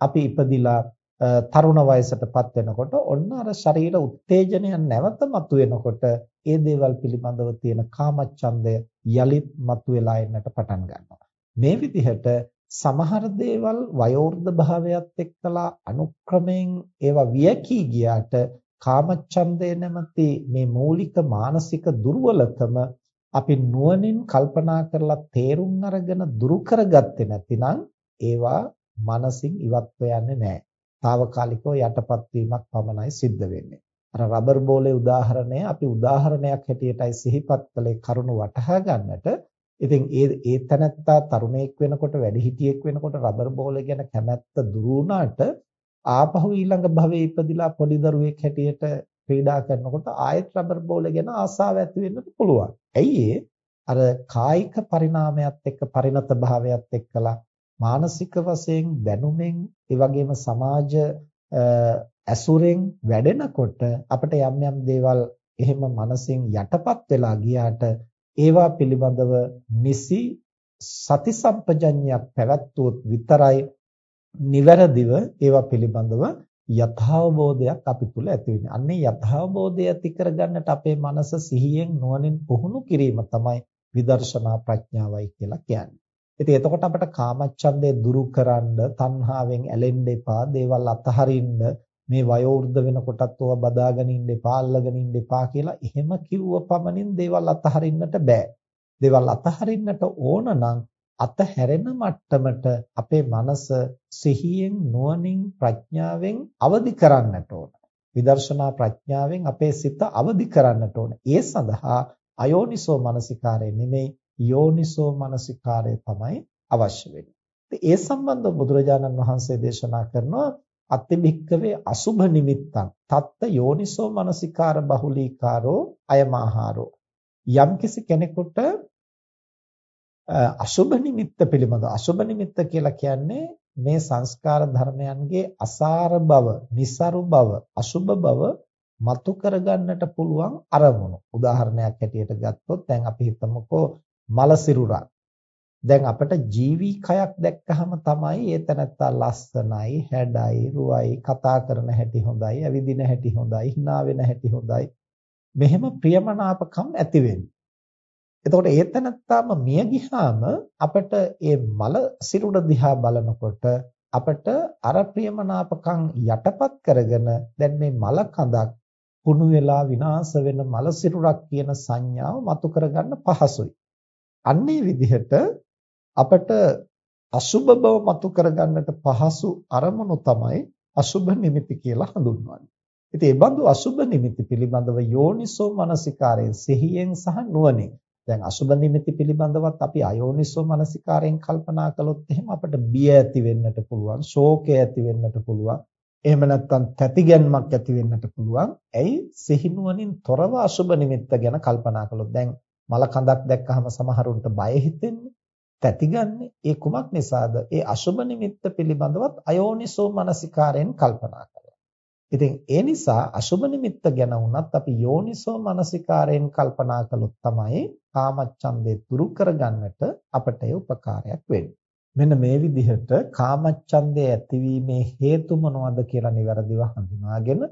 අපි ඉපදිලා තරුණ වයසටපත් වෙනකොට ඔන්න අර ශරීර උත්තේජනය නැවත මතුවෙනකොට ඒ දේවල් පිළිබඳව තියෙන කාමච්ඡන්දය යලිත් මතුවලා එන්නට පටන් ගන්නවා. මේ විදිහට සමහර දේවල් වයෝවෘද්ධ භාවයත් එක්කලා අනුක්‍රමයෙන් ඒවා වියකී ගියාට කාමච්ඡන්දය නැමැති මේ මූලික මානසික දුර්වලකම අපි නුවණින් කල්පනා කරලා තේරුම් අරගෙන දුරු කරගත්තේ නැතිනම් ඒවා මනසින් ඉවත්ව යන්නේ නැහැ. తాවකාලිකව යටපත් වීමක් පමණයි සිද්ධ වෙන්නේ. අර රබර් බෝලේ උදාහරණය අපි උදාහරණයක් හැටියටයි සිහිපත් කළේ කරුණ වටහා ගන්නට. ඉතින් ඒ ඒ තැනත්තා තරුණයෙක් වෙනකොට වැඩිහිටියෙක් වෙනකොට රබර් බෝලේ ගැන කැමැත්ත දුරු වුණාට ආපහු ඊළඟ භවයේ ඉපදිලා පොඩි දරුවෙක් හැටියට ක්‍රීඩා කරනකොට ආයෙත් රබර් බෝල ගැන ආසාව ඇති වෙන්නත් පුළුවන්. ඇයි අර කායික පරිණාමයත් එක්ක පරිණත භාවයත් එක්කලා මානසික වශයෙන් දැනුමෙන් ඒ වගේම සමාජ ඇසුරෙන් වැඩෙනකොට අපිට යම් යම් දේවල් එහෙම මනසින් යටපත් වෙලා ගියාට ඒවා පිළිබඳව නිසි සති සම්පජඤ්ඤයක් පැවැත්වුවොත් විතරයි නිවැරදිව ඒවා පිළිබඳව යථාබෝධයක් අපි තුල ඇති වෙන්නේ. අන්නේ යථාබෝධය ඇති කරගන්නට අපේ මනස සිහියෙන් නුවණින් පුහුණු කිරීම තමයි විදර්ශනා ප්‍රඥාවයි කියලා කියන්නේ. ඉතින් එතකොට අපිට කාමච්ඡන්දේ දුරු කරන්න, තණ්හාවෙන් ඇලෙන්න එපා, දේවල් අතහරින්න, මේ වයෝවෘද්ධ වෙනකොටත් ඕවා බදාගෙන ඉන්න එපා, අල්ලගෙන ඉන්න එපා කියලා එහෙම කිව්ව පමණින් දේවල් අතහරින්නට බෑ. දේවල් අතහරින්නට ඕන නම් අතහැරෙන මට්ටමට අපේ මනස සිහියෙන් නුවණින් ප්‍රඥාවෙන් අවදි කරන්නට ඕන. විදර්ශනා ප්‍රඥාවෙන් අපේ සිත අවදි කරන්නට ඕන. ඒ සඳහා අයෝනිසෝ මනසිකාරය නෙමෙයි යෝනිසෝ මනසිකාරය තමයි අවශ්‍ය වෙන්නේ. ඒ සම්බන්ධව බුදුරජාණන් වහන්සේ දේශනා කරනවා අත්තිභික්කවේ අසුභ නිමිත්තං තත්ත යෝනිසෝ මනසිකාර බහුලීකාරෝ අයමාහාරෝ යම්කිසි කෙනෙකුට අසුභ නිමිත්ත පිළිබඳ අසුභ නිමිත්ත කියලා කියන්නේ මේ සංස්කාර ධර්මයන්ගේ අසාර බව, નિසරු බව, අසුභ බව මතු කරගන්නට පුළුවන් අරමුණු. උදාහරණයක් හැටියට ගත්තොත් දැන් අපි හිතමුකෝ මල සිරුරක්. දැන් අපිට ජීවි කයක් දැක්කහම තමයි ඒ තැනත්තා ලස්සනයි, හැඩයි, රුවයි, කතා කරන හැටි හොඳයි, ඇවිදින හැටි හොඳයි, hina වෙන හැටි හොඳයි. මෙහෙම ප්‍රියමනාපකම් ඇති වෙන්නේ. එතකොට ඒ තැනත්තාම මිය ගියාම අපිට ඒ මල සිරුර දිහා බලනකොට අපිට අර ප්‍රියමනාපකම් යටපත් කරගෙන දැන් මේ මල කඳක් කුණු වෙලා විනාශ වෙන මල සිරුරක් කියන සංඥාව මතු කරගන්න පහසුයි. අන්නේ විදිහට අපට අසුබ බව මතු කරගන්නට පහසු අරමුණු තමයි අසුබ නිමිති කියලා හඳුන්වන්නේ. ඉතින් ඒ බඳු අසුබ නිමිති පිළිබඳව යෝනිසෝ මනසිකාරයෙන් සිහියෙන් සහ නුවණින් දැන් අසුබ නිමිති පිළිබඳවත් අපි අයෝනිසෝ මනසිකාරයෙන් කල්පනා කළොත් එහෙම අපිට බිය ඇති වෙන්නට පුළුවන්, ශෝකය ඇති වෙන්නට පුළුවන්. එහෙම නැත්නම් තැතිගැන්මක් ඇති වෙන්නට පුළුවන්. ඇයි සිහිනුවණින් තොරව අසුබ නිමිත්ත ගැන කල්පනා කළොත් දැන් මල කඳක් දැක්කහම සමහරුන්ට බය හිතෙන්නේ තැතිගන්නේ ඒ කුමක් නිසාද ඒ අසුබ නිමිත්ත පිළිබඳවත් අයෝනිසෝ මනසිකාරයෙන් කල්පනා කරලා. ඉතින් ඒ නිසා අසුබ නිමිත්ත ගැන වුණත් අපි යෝනිසෝ මනසිකාරයෙන් කල්පනා කළොත් තමයි කාමච්ඡන්දේ දුරු කරගන්නට අපට ඒ උපකාරයක් වෙන්නේ. මෙන්න මේ විදිහට කාමච්ඡන්දේ ඇතිවීමේ හේතු මොනවද කියලා નિවරදිව හඳුනාගෙන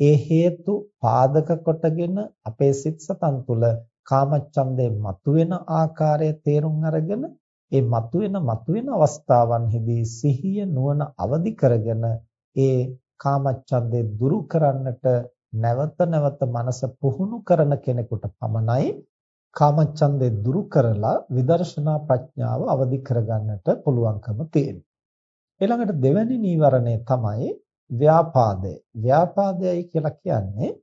ඒ හේතු පාදක කොටගෙන අපේ සිත් සතන් තුළ කාමච්ඡන්දේ මතුවෙන ආකාරය තේරුම් අරගෙන ඒ මතුවෙන මතුවෙන අවස්ථාවන්හිදී සිහිය නුවණ අවදි කරගෙන ඒ කාමච්ඡන්දේ දුරු කරන්නට නැවත නැවත මනස පුහුණු කරන කෙනෙකුට පමණයි කාමච්ඡන්දේ දුරු කරලා විදර්ශනා ප්‍රඥාව අවදි කරගන්නට පුළුවන්කම තියෙන්නේ. ඊළඟට දෙවැනි නීවරණය තමයි ව්‍යාපාදය. ව්‍යාපාදයයි කියලා කියන්නේ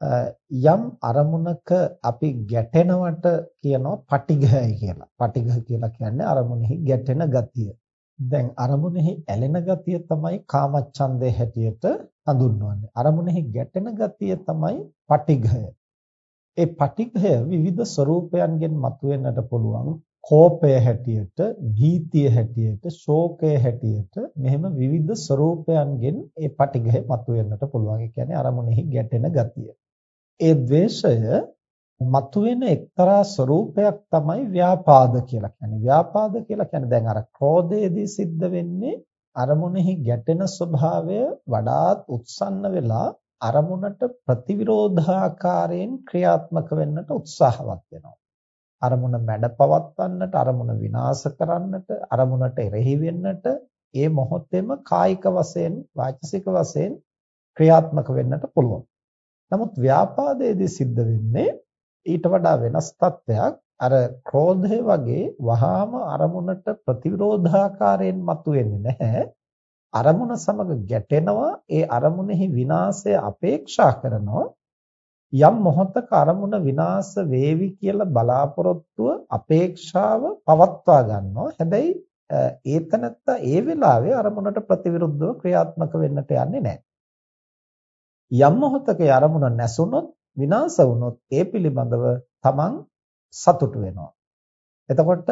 යම් අරමුණක අපි ගැටෙනවට කියනවා පටිඝයයි කියලා. පටිඝ කියලා කියන්නේ අරමුණෙහි ගැටෙන ගතිය. දැන් අරමුණෙහි ඇලෙන ගතිය තමයි කාමච්ඡන්දේ හැටියට හඳුන්වන්නේ. අරමුණෙහි ගැටෙන ගතිය තමයි පටිඝය. ඒ පටිඝය විවිධ ස්වરૂපයන්ගෙන් මතුවෙන්නට පුළුවන්. කෝපය හැටියට, භීතිය හැටියට, ශෝකය හැටියට මෙහෙම විවිධ ස්වરૂපයන්ගෙන් ඒ පටිඝය මතුවෙන්නට පුළුවන්. ඒ කියන්නේ අරමුණෙහි ගැටෙන ගතිය. ඒ ද්වේෂය මතුවෙන එක්තරා ස්වરૂපයක් තමයි ව්‍යාපාද කියලා කියන්නේ. ව්‍යාපාද කියලා කියන්නේ දැන් අර ක්‍රෝධයේදී සිද්ධ වෙන්නේ අරමුණෙහි ගැටෙන ස්වභාවය වඩාත් උත්සන්න වෙලා අරමුණට ප්‍රතිවිරෝධාකාරයෙන් ක්‍රියාත්මක වෙන්නට උත්සාහවත් වෙනවා. අරමුණ මැඩපවත්වන්නට, අරමුණ විනාශ කරන්නට, අරමුණට එරෙහි වෙන්නට ඒ මොහොතේම කායික වශයෙන්, වාචසික වශයෙන් ක්‍රියාත්මක වෙන්නට පුළුවන්. නමුත් ව්‍යාපාදයේදී සිද්ධ වෙන්නේ ඊට වඩා වෙනස් තත්ත්වයක්. අර ක්‍රෝධය වගේ වහාම අරමුණට ප්‍රතිවිරෝධාකාරයෙන් මතුවෙන්නේ නැහැ. අරමුණ සමග ගැටෙනවා ඒ අරමුණෙහි විනාශය අපේක්ෂා කරනවා යම් මොහොතක අරමුණ විනාශ වේවි කියලා බලාපොරොත්තුව අපේක්ෂාව පවත්වා ගන්නවා හැබැයි ඒතනත්ත ඒ වෙලාවේ අරමුණට ප්‍රතිවිරුද්ධව ක්‍රියාත්මක වෙන්නට යන්නේ නැහැ යම් මොහොතක අරමුණ නැසුනොත් විනාශ වුනොත් ඒ පිළිබඳව තමන් සතුටු වෙනවා. එතකොට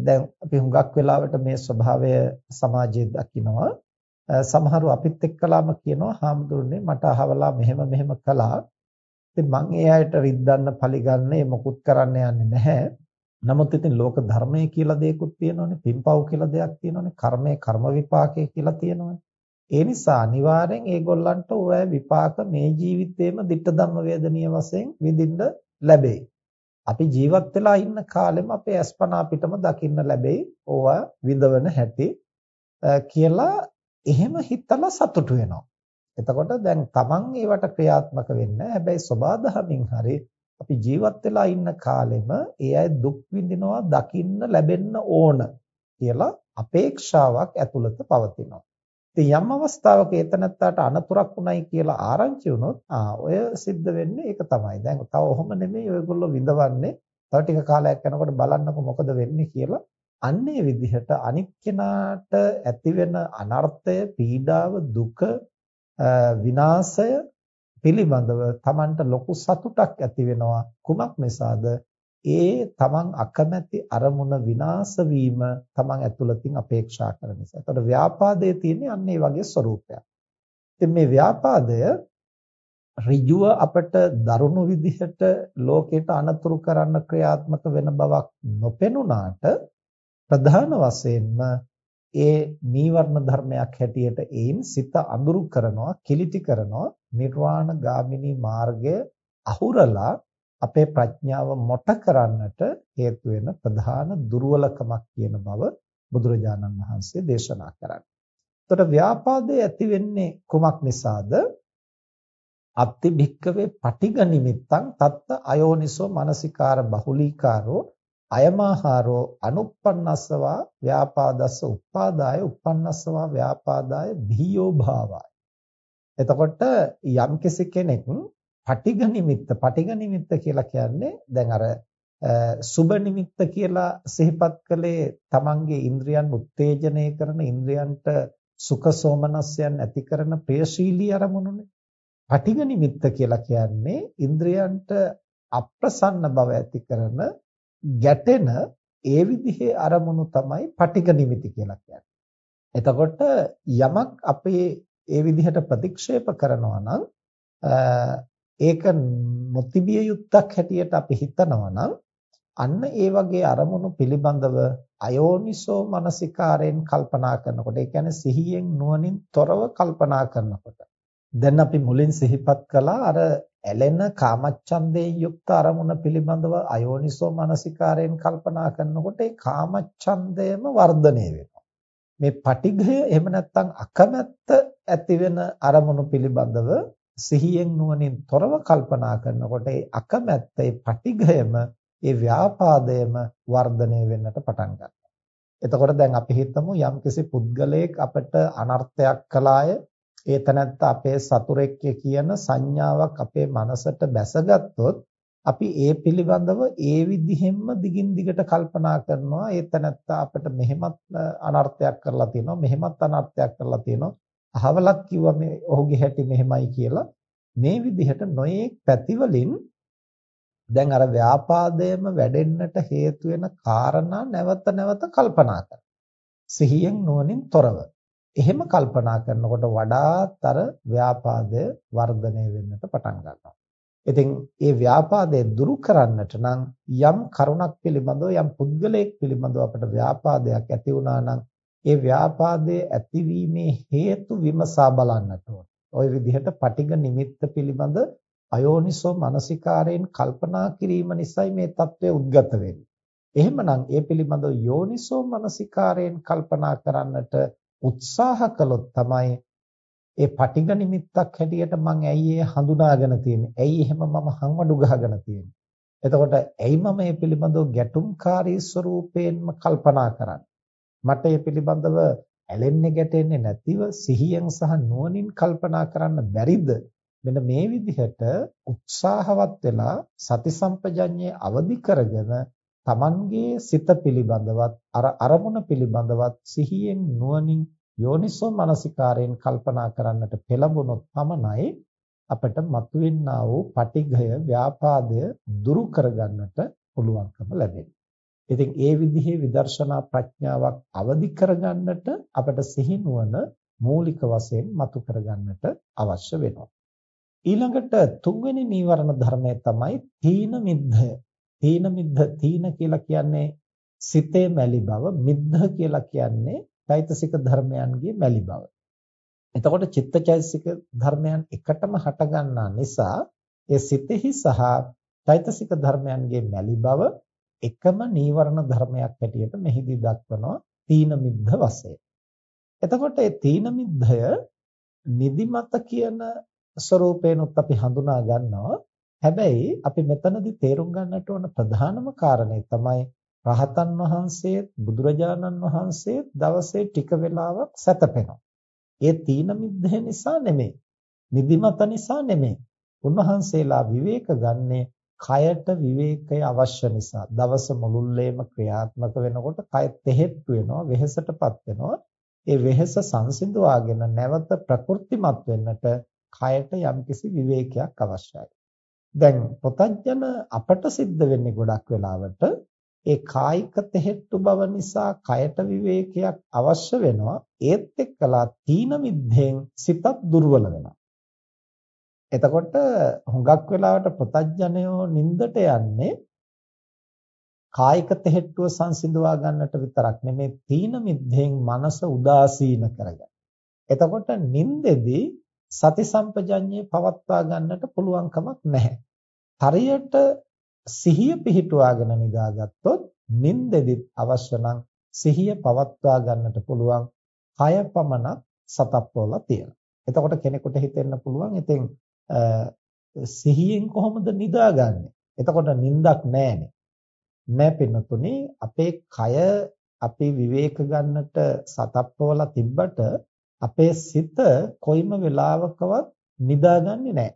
දැන් අපි හුඟක් වෙලාවට මේ ස්වභාවය සමාජයේ දකිනවා. සමහරව අපිත් එක්කලාම කියනවා හාමුදුරනේ මට අහවලා මෙහෙම මෙහෙම කළා. ඉතින් මං ඒ අයට රිද්දන්න පරිගන්නේ මොකුත් කරන්න යන්නේ නැහැ. නමුත් ඉතින් ලෝක ධර්මයේ කියලා දෙයක්ත් තියෙනවනේ. පින්පව් කියලා දෙයක් තියෙනවනේ. කර්මය කර්ම විපාකය කියලා තියෙනවනේ. ඒ නිසා අනිවාර්යෙන් ඒගොල්ලන්ට ඔය විපාක මේ ජීවිතේම ditta ධම්ම වේදනීය වශයෙන් විඳින්න ලැබෙයි. අපි ජීවත් වෙලා ඉන්න කාලෙම අපේ අස්පනා පිටම දකින්න ලැබෙයි. ඕවා විඳවන හැටි කියලා එහෙම හිතලා සතුටු වෙනවා. එතකොට දැන් Taman ඒවට ක්‍රියාත්මක වෙන්න හැබැයි සබාධමින් හරි අපි ජීවත් වෙලා ඉන්න කාලෙම ඒ අය දුක් විඳිනවා දකින්න ලැබෙන්න ඕන කියලා අපේක්ෂාවක් ඇතුළත පවතිනවා. ඉතින් යම් අවස්ථාවක ඒතනත්තාට අනතුරක් උණයි කියලා ආරංචි වුණොත් ආ ඔය සිද්ධ වෙන්නේ ඒක තමයි. දැන් තව ඔහොම නෙමෙයි ඔයගොල්ලෝ විඳවන්නේ. තව ටික කාලයක් යනකොට බලන්නකො මොකද වෙන්නේ කියලා. අන්නේ විදිහට අනිත් කෙනාට ඇතිවෙන අනර්ථය, පීඩාව, දුක, විනාශය පිළිබඳව Tamanට ලොකු සතුටක් ඇති වෙනවා. කුමක් නිසාද? ඒ තමන් අකමැති අරමුණ විනාශ වීම තමන් ඇතුළතින් අපේක්ෂා කරන නිසා. ඒතකොට ව්‍යාපාදයේ තියෙන්නේ අන්න ඒ වගේ ස්වરૂපයක්. ඉතින් මේ ව්‍යාපාදය ඍජුව අපට දරුණු විදිහට ලෝකයට අනතුරු කරන්න ක්‍රියාත්මක වෙන බවක් නොපෙනුනාට ප්‍රධාන වශයෙන්ම ඒ නීවරණ ධර්මයක් හැටියට ඒන් සිත අඳුරු කරනවා කිලිටි කරනවා නිර්වාණ ගාමිනී මාර්ගය අහුරලා අපේ ප්‍රඥාව මොට කරන්නට හේතු වෙන ප්‍රධාන දුර්වලකමක් කියන බව බුදුරජාණන් වහන්සේ දේශනා කරන්නේ. එතකොට ව්‍යාපාදයේ ඇති වෙන්නේ කුමක් නිසාද? අත්ති භික්කවේ පටිග නිමිත්තං තත්ත අයෝනිසෝ මනසිකාර බහුලීකාරෝ අයමාහාරෝ අනුප්පන්නස්සවා ව්‍යාපාදස්ස උපාදාය උප්පන්නස්සවා ව්‍යාපාදාය භීයෝ භාවය. එතකොට යම්කිසි කෙනෙක් පටිඝ නිමිත්ත පටිඝ නිමිත්ත කියලා කියන්නේ දැන් අර සුබ නිමිත්ත කියලා සිහිපත් කළේ තමන්ගේ ඉන්ද්‍රියන් උත්තේජනය කරන ඉන්ද්‍රියන්ට සුඛ සෝමනස්යන් ඇති කරන ප්‍රියශීලී අරමුණුනේ පටිඝ නිමිත්ත කියලා කියන්නේ ඉන්ද්‍රියන්ට අප්‍රසන්න බව ඇති කරන ගැටෙන ඒ විදිහේ අරමුණු තමයි පටිඝ නිමිති කියලා කියන්නේ. එතකොට යමක් අපේ ඒ විදිහට ප්‍රතික්ෂේප කරනවා නම් ඒක නොතිබිය යුත්තක් හැටියට අපි හිතනවා නම් අන්න ඒ වගේ අරමුණු පිළිබඳව අයෝනිසෝ මනසිකාරයෙන් කල්පනා කරනකොට ඒ කියන්නේ සිහියෙන් නුවණින් තොරව කල්පනා කරනකොට දැන් අපි මුලින් සිහිපත් කළා අර ඇලෙන කාමච්ඡන්දයෙන් යුක්ත අරමුණ පිළිබඳව අයෝනිසෝ මනසිකාරයෙන් කල්පනා කරනකොට ඒ කාමච්ඡන්දයම වර්ධනය වෙනවා. මේ පටිඝය එහෙම නැත්නම් අකමැත්ත ඇති වෙන අරමුණු පිළිබඳව සිහියෙන් නුවණින් තොරව කල්පනා කරනකොට ඒ අකමැත්ත ඒ පටිඝයම ඒ ව්‍යාපාදයම වර්ධනය වෙන්නට පටන් ගන්නවා. එතකොට දැන් අපි හිතමු යම්කිසි පුද්ගලයෙක් අපට අනර්ථයක් කළාය. ඒ තැනත්ත අපේ සතුරෙක් කියන සංඥාවක් අපේ මනසට බැසගත්තොත් අපි ඒ පිළිබඳව ඒ විදිහෙන්ම දිගින් දිගට කල්පනා කරනවා. ඒ තැනත්ත අපිට මෙහෙමත් අනර්ථයක් කරලා තියෙනවා මෙහෙමත් අනර්ථයක් කරලා තියෙනවා. අහවලක් කිව්වා මේ ඔහුගේ හැටි මෙහෙමයි කියලා මේ විදිහට නොයේක් පැතිවලින් දැන් අර ව්‍යාපාදයේම වැඩෙන්නට හේතු වෙන කාරණා නැවත නැවත කල්පනා කරනවා. සිහියෙන් නුවණින් තොරව. එහෙම කල්පනා කරනකොට වඩාත් අර ව්‍යාපාදය වර්ධනය වෙන්නට පටන් ගන්නවා. ඉතින් මේ ව්‍යාපාදය දුරු කරන්නට නම් යම් කරුණක් පිළිබඳව යම් පුද්ගලයෙක් පිළිබඳව අපට ව්‍යාපාදයක් ඇති වුණා නම් ඒ ව්‍යාපාදයේ ඇතිවීමේ හේතු විමසා බලන්නට ඕන. ওই විදිහට පටිඝ නිමිත්ත පිළිබඳ අයෝනිසෝ මානසිකාරයෙන් කල්පනා කිරීම නිසායි මේ తත්වය උද්ගත වෙන්නේ. එහෙමනම් ඒ පිළිබඳව යෝනිසෝ මනසිකාරයෙන් කල්පනා කරන්නට උත්සාහ කළොත් තමයි ඒ පටිඝ නිමිත්තක් හැටියට මං ඇයි ඒ හඳුනාගෙන තියෙන්නේ ඇයි එහෙම මම හංවඩු ගහගෙන තියෙන්නේ එතකොට ඇයි මම මේ පිළිබඳව ගැටුම්කාරී ස්වරූපයෙන්ම කල්පනා කරන්නේ මට මේ පිළිබඳව ඇලෙන්නේ ගැටෙන්නේ නැතිව සිහියෙන් සහ නුවණින් කල්පනා කරන්න බැරිද මෙන්න මේ විදිහට උත්සාහවත් වෙලා සති සම්පජඤ්ඤයේ අවදි කරගෙන Tamanගේ සිත පිළිබඳවත් අර අරමුණ පිළිබඳවත් සිහියෙන් නුවණින් යෝනිසෝ මනසිකාරයෙන් කල්පනා කරන්නට පෙළඹුණොත් පමණයි අපට මතුවෙන්නා වූ පටිඝය ව්‍යාපාදය දුරු කරගන්නට පුළුවන්කම ලැබෙන්නේ. ඉතින් ඒ විදිහේ විදර්ශනා ප්‍රඥාවක් අවදි කරගන්නට අපට සිහි නුවණ මූලික වශයෙන් මතු කරගන්නට අවශ්‍ය වෙනවා. ඊළඟට තුන්වෙනි නීවරණ ධර්මය තමයි තීන මිද්ධය. තීන මිද්ධ තීන කියලා කියන්නේ සිතේ මැලි බව, මිද්ධ කියලා කියන්නේ චෛතසික ධර්මයන්ගේ මැලි බව. එතකොට චිත්තචෛතසික ධර්මයන් එකටම හටගන්නා නිසා ඒ සිතෙහි සහ චෛතසික ධර්මයන්ගේ මැලි බව එකම නීවරණ ධර්මයක් හැටියට මෙහිදී දක්වනවා තීන මිද්ධ වශයෙන්. එතකොට මේ තීන මිද්ධය නිදිමත කියන ස්වરૂපේනොත් අපි හඳුනා ගන්නවා. හැබැයි අපි මෙතනදී තේරුම් ගන්නට ඕන ප්‍රධානම කාරණේ තමයි රහතන් වහන්සේ බුදුරජාණන් වහන්සේ දවසේ ටික වෙලාවක් සැතපෙනවා. ඒ තීන මිද්දේ නිසා නෙමෙයි. නිදිමත නිසා නෙමෙයි. උන්වහන්සේලා විවේක ගන්නේ කයට විවේකය අවශ්‍ය නිසා. දවස මුළුල්ලේම ක්‍රියාත්මක වෙනකොට කය තෙහෙට්ටු වෙනවා, වෙහෙසටපත් වෙනවා. ඒ වෙහෙස සංසිඳවාගෙන නැවත ප්‍රකෘතිමත් වෙන්නට කයට යම්කිසි විවේකයක් අවශ්‍යයි. දැන් පොතඥන අපට සිද්ධ වෙන්නේ ගොඩක් වෙලාවට ඒ කායික තෙහෙට්ටු බව නිසා කයට විවේකයක් අවශ්‍ය වෙනවා. ඒත් එක්කලා තීන මිද්දෙන් සිතත් දුර්වල වෙනවා. එතකොට හුඟක් වෙලාවට පොතඥයෝ නින්දට යන්නේ කායික තෙහෙට්ටුව සංසිඳවා ගන්නට විතරක් නෙමෙයි තීන මිද්දෙන් මනස උදාසීන කරගන්න. එතකොට නින්දෙදී සති සම්පජඤ්ඤේ පවත්වා ගන්නට පුළුවන් කමක් නැහැ. හරියට සිහිය පිහිටුවාගෙන නිදාගත්තොත් නින්දෙදිත් අවශ්‍ය නම් සිහිය පවත්වා ගන්නට පුළුවන් කය පමණක් සතප්පවලා තියෙනවා. එතකොට කෙනෙකුට හිතෙන්න පුළුවන් ඉතින් සිහියෙන් කොහොමද නිදාගන්නේ? එතකොට නිින්දක් නැහැනේ. නෑ පින්නතුනේ අපේ කය අපි විවේක ගන්නට සතප්පවලා තිබ්බට අපේ සිත කොයිම වෙලාවකවත් නිදාගන්නේ නැහැ.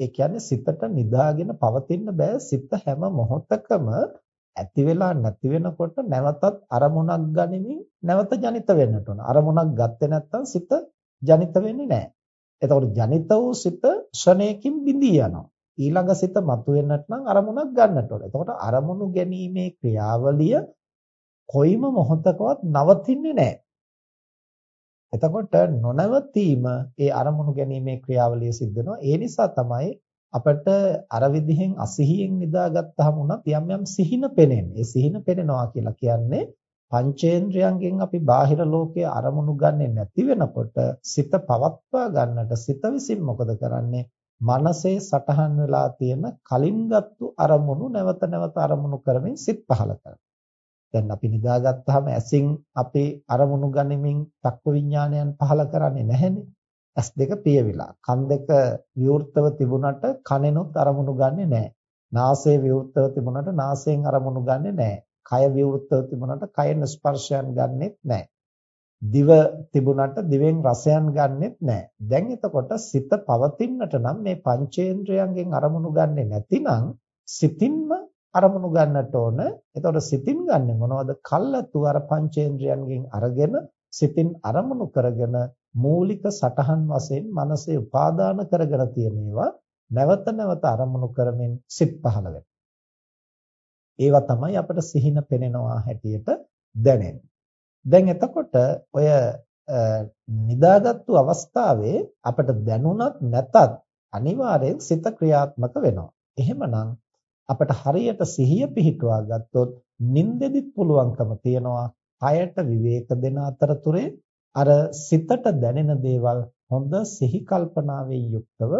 ඒ කියන්නේ සිතට නිදාගෙන පවතින්න බෑ. සිත හැම මොහොතකම ඇති වෙලා නැති වෙනකොට නැවතත් අරමුණක් ගනිමින් නැවත ජනිත වෙන්නට ඕන. අරමුණක් ගත්තේ නැත්නම් සිත ජනිත වෙන්නේ නැහැ. එතකොට ජනිත වූ සිත ශ්‍රණයකින් බිඳී යනවා. ඊළඟ සිත මතුවෙන්නට නම් අරමුණක් ගන්නට ඕන. එතකොට අරමුණු ගැනීමේ ක්‍රියාවලිය කොයිම මොහොතකවත් නවතින්නේ නැහැ. එතකොට නොනවතීම ඒ අරමුණු ගැනීමේ ක්‍රියාවලිය සිද්ධ වෙනවා. ඒ නිසා තමයි අපිට අර විදිහෙන් අසිහියෙන් නිදාගත්තාම උනත් යම් යම් සිහින පෙනෙන්නේ. ඒ සිහින පෙනෙනවා කියලා කියන්නේ පංචේන්ද්‍රයන්ගෙන් අපි බාහිර ලෝකයේ අරමුණු ගන්නෙ නැති වෙනකොට සිත පවත්වා ගන්නට සිත විසින් මොකද කරන්නේ? මනසේ සටහන් වෙලා තියෙන කලින්ගත්තු අරමුණු නැවත නැවත අරමුණු කරමින් සිත් පහල කරනවා. දැන් අපි නිදාගත්තාම ඇසින් අපි අරමුණු ගනිමින් චක්ක විඥානයන් පහල කරන්නේ නැහැනේ. ඇස් දෙක පියවිලා. කන් දෙක විවෘතව තිබුණට කනෙනොත් අරමුණු ගන්නෙ නැහැ. නාසය විවෘතව තිබුණට නාසයෙන් අරමුණු ගන්නෙ නැහැ. කය විවෘතව තිබුණට කයෙන් ස්පර්ශයන් ගන්නෙත් නැහැ. දිව තිබුණට දිවෙන් රසයන් ගන්නෙත් නැහැ. දැන් එතකොට සිත පවතින්නට නම් මේ පංචේන්ද්‍රයන්ගෙන් අරමුණු ගන්නෙ නැතිනම් සිතින්ම අරමුණු ගන්නට ඕන. එතකොට සිතින් ගන්නෙ මොනවද? කල්ලාතු අර පංචේන්ද්‍රයන්ගෙන් අරගෙන සිතින් අරමුණු කරගෙන මූලික සටහන් වශයෙන් මනසේ උපාදාන කරගෙන තියෙන ඒවා නැවත නැවත අරමුණු කරමින් සිත් පහළ වෙනවා. ඒවා තමයි අපිට සිහින පෙනෙනවා හැටියට දැනෙන්නේ. දැන් එතකොට ඔය නිදාගත්තු අවස්ථාවේ අපිට දැනුණත් නැතත් අනිවාර්යෙන් සිත ක්‍රියාත්මක වෙනවා. එහෙමනම් අපිට හරියට සිහිය පිහිටුවා ගත්තොත් නින්දෙදිත් පුළුවන්කම තියනවා කයට විවේක දෙන අතරතුරේ අර සිතට දැනෙන දේවල් හොඳ සිහි කල්පනාවෙන් යුක්තව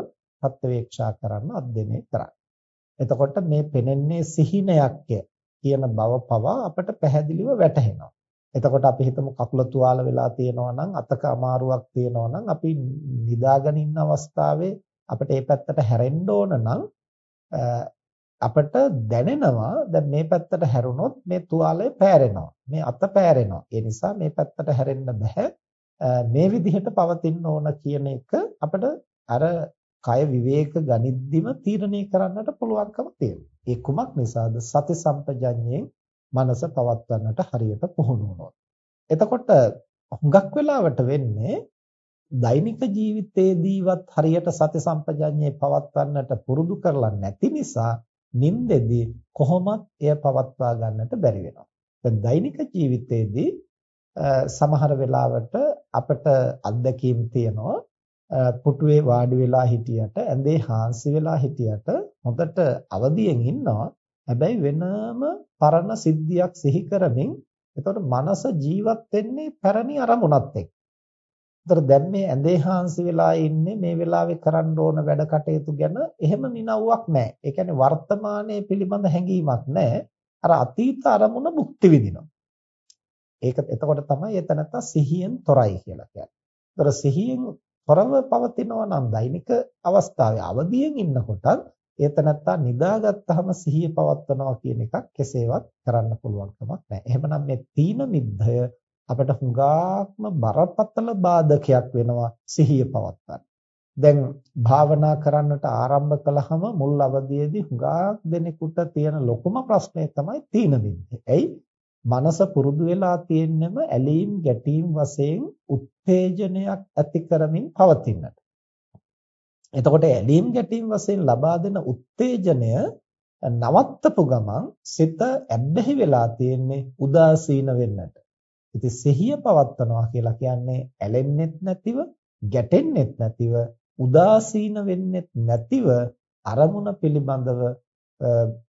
ප්‍රත්‍යවේක්ෂා කරන්න අධ්‍යයනය කරන්න. එතකොට මේ පෙනෙන්නේ සිහිනයක්ය කියන බව පවා අපට පැහැදිලිව වැටහෙනවා. එතකොට අපි හිතමු කකුල තුවාල වෙලා තියෙනවා නම් අතක අමාරුවක් තියෙනවා නම් අපි නිදාගෙන ඉන්න අවස්ථාවේ අපිට ඒ පැත්තට හැරෙන්න ඕන නම් අපිට දැනෙනවා දැන් මේ පැත්තට හැරුණොත් මේ තුවාලය පෑරෙනවා මේ අත පෑරෙනවා ඒ නිසා මේ පැත්තට හැරෙන්න බෑ මේ විදිහට පවතින්න ඕන කියන එක අපිට අර කය විවේක ගනිද්දිම තීරණය කරන්නට පුළුවන්කම තියෙනවා. ඒ කුමක් නිසාද? සති සම්පජඤ්ඤයෙන් මනස පවත්වන්නට හරියට පුහුණු වුණොත්. එතකොට හුඟක් වෙලාවට වෙන්නේ දෛනික ජීවිතයේදීවත් හරියට සති සම්පජඤ්ඤේ පවත්වන්නට පුරුදු කරලා නැති නිසා නින්දෙදී කොහොමත් එය පවත්වා ගන්නට බැරි වෙනවා. දැන් දෛනික ජීවිතයේදී සමහර වෙලාවට අපට අත්දැකීම් තියෙනවා පුටුවේ වාඩි වෙලා හිටියට ඇඳේ හාන්සි වෙලා හිටියට හොඳට අවදියෙන් ඉන්නවා හැබැයි වෙනම පරණ සිද්ධියක් සිහි කරමින් එතකොට මනස ජීවත් වෙන්නේ පැරණි අරමුණත් එක්ක. ඒතර දැන් මේ ඇඳේ හාන්සි වෙලා ඉන්නේ මේ වෙලාවේ කරන්න ඕන වැඩ කටයුතු ගැන එහෙම නිනව්වක් නැහැ. ඒ කියන්නේ වර්තමානයේ පිළිබඳ හැඟීමක් නැහැ. අර අතීත අරමුණ භුක්ති විඳිනවා. ඒක එතකොට තමයි එතනත්ත සිහියෙන් තොරයි කියලා කියන්නේ. ඒතර සිහියෙන් තොරව පවතිනවා නම් දෛනික අවස්ථාවේ අවදියෙන් ඉන්නකොටත් ඒතනත්තා නිදාගත්තාම සිහිය පවත්වනවා කියන එකක් කෙසේවත් කරන්න පුළුවන් කමක් නැහැ. එහෙමනම් මේ තීන මිද්ධය අපිට හුඟාක්ම බරපතල බාධකයක් වෙනවා සිහිය පවත්වන්න. දැන් භාවනා කරන්නට ආරම්භ කළාම මුල් අවදියේදී හුඟක් දෙනෙකුට තියෙන ලොකුම ප්‍රශ්නේ තමයි තීන මිද්ධය. එයි මනස පුරුදු වෙලා තියෙන්නම ඇලීම් ගැටීම් වශයෙන් උත්තේජනයක් ඇති කරමින් පවතිනට. එතකොට ඇලීම් ගැටීම් වශයෙන් ලබා දෙන උත්තේජනය නවත්තපු ගමන් සිත ඇබ්බැහි වෙලා තියෙන්නේ උදාසීන වෙන්නට. ඉතින් සිහිය පවත්නවා කියලා කියන්නේ ඇලෙන්නෙත් නැතිව, ගැටෙන්නෙත් නැතිව, උදාසීන වෙන්නෙත් නැතිව අරමුණ පිළිබඳව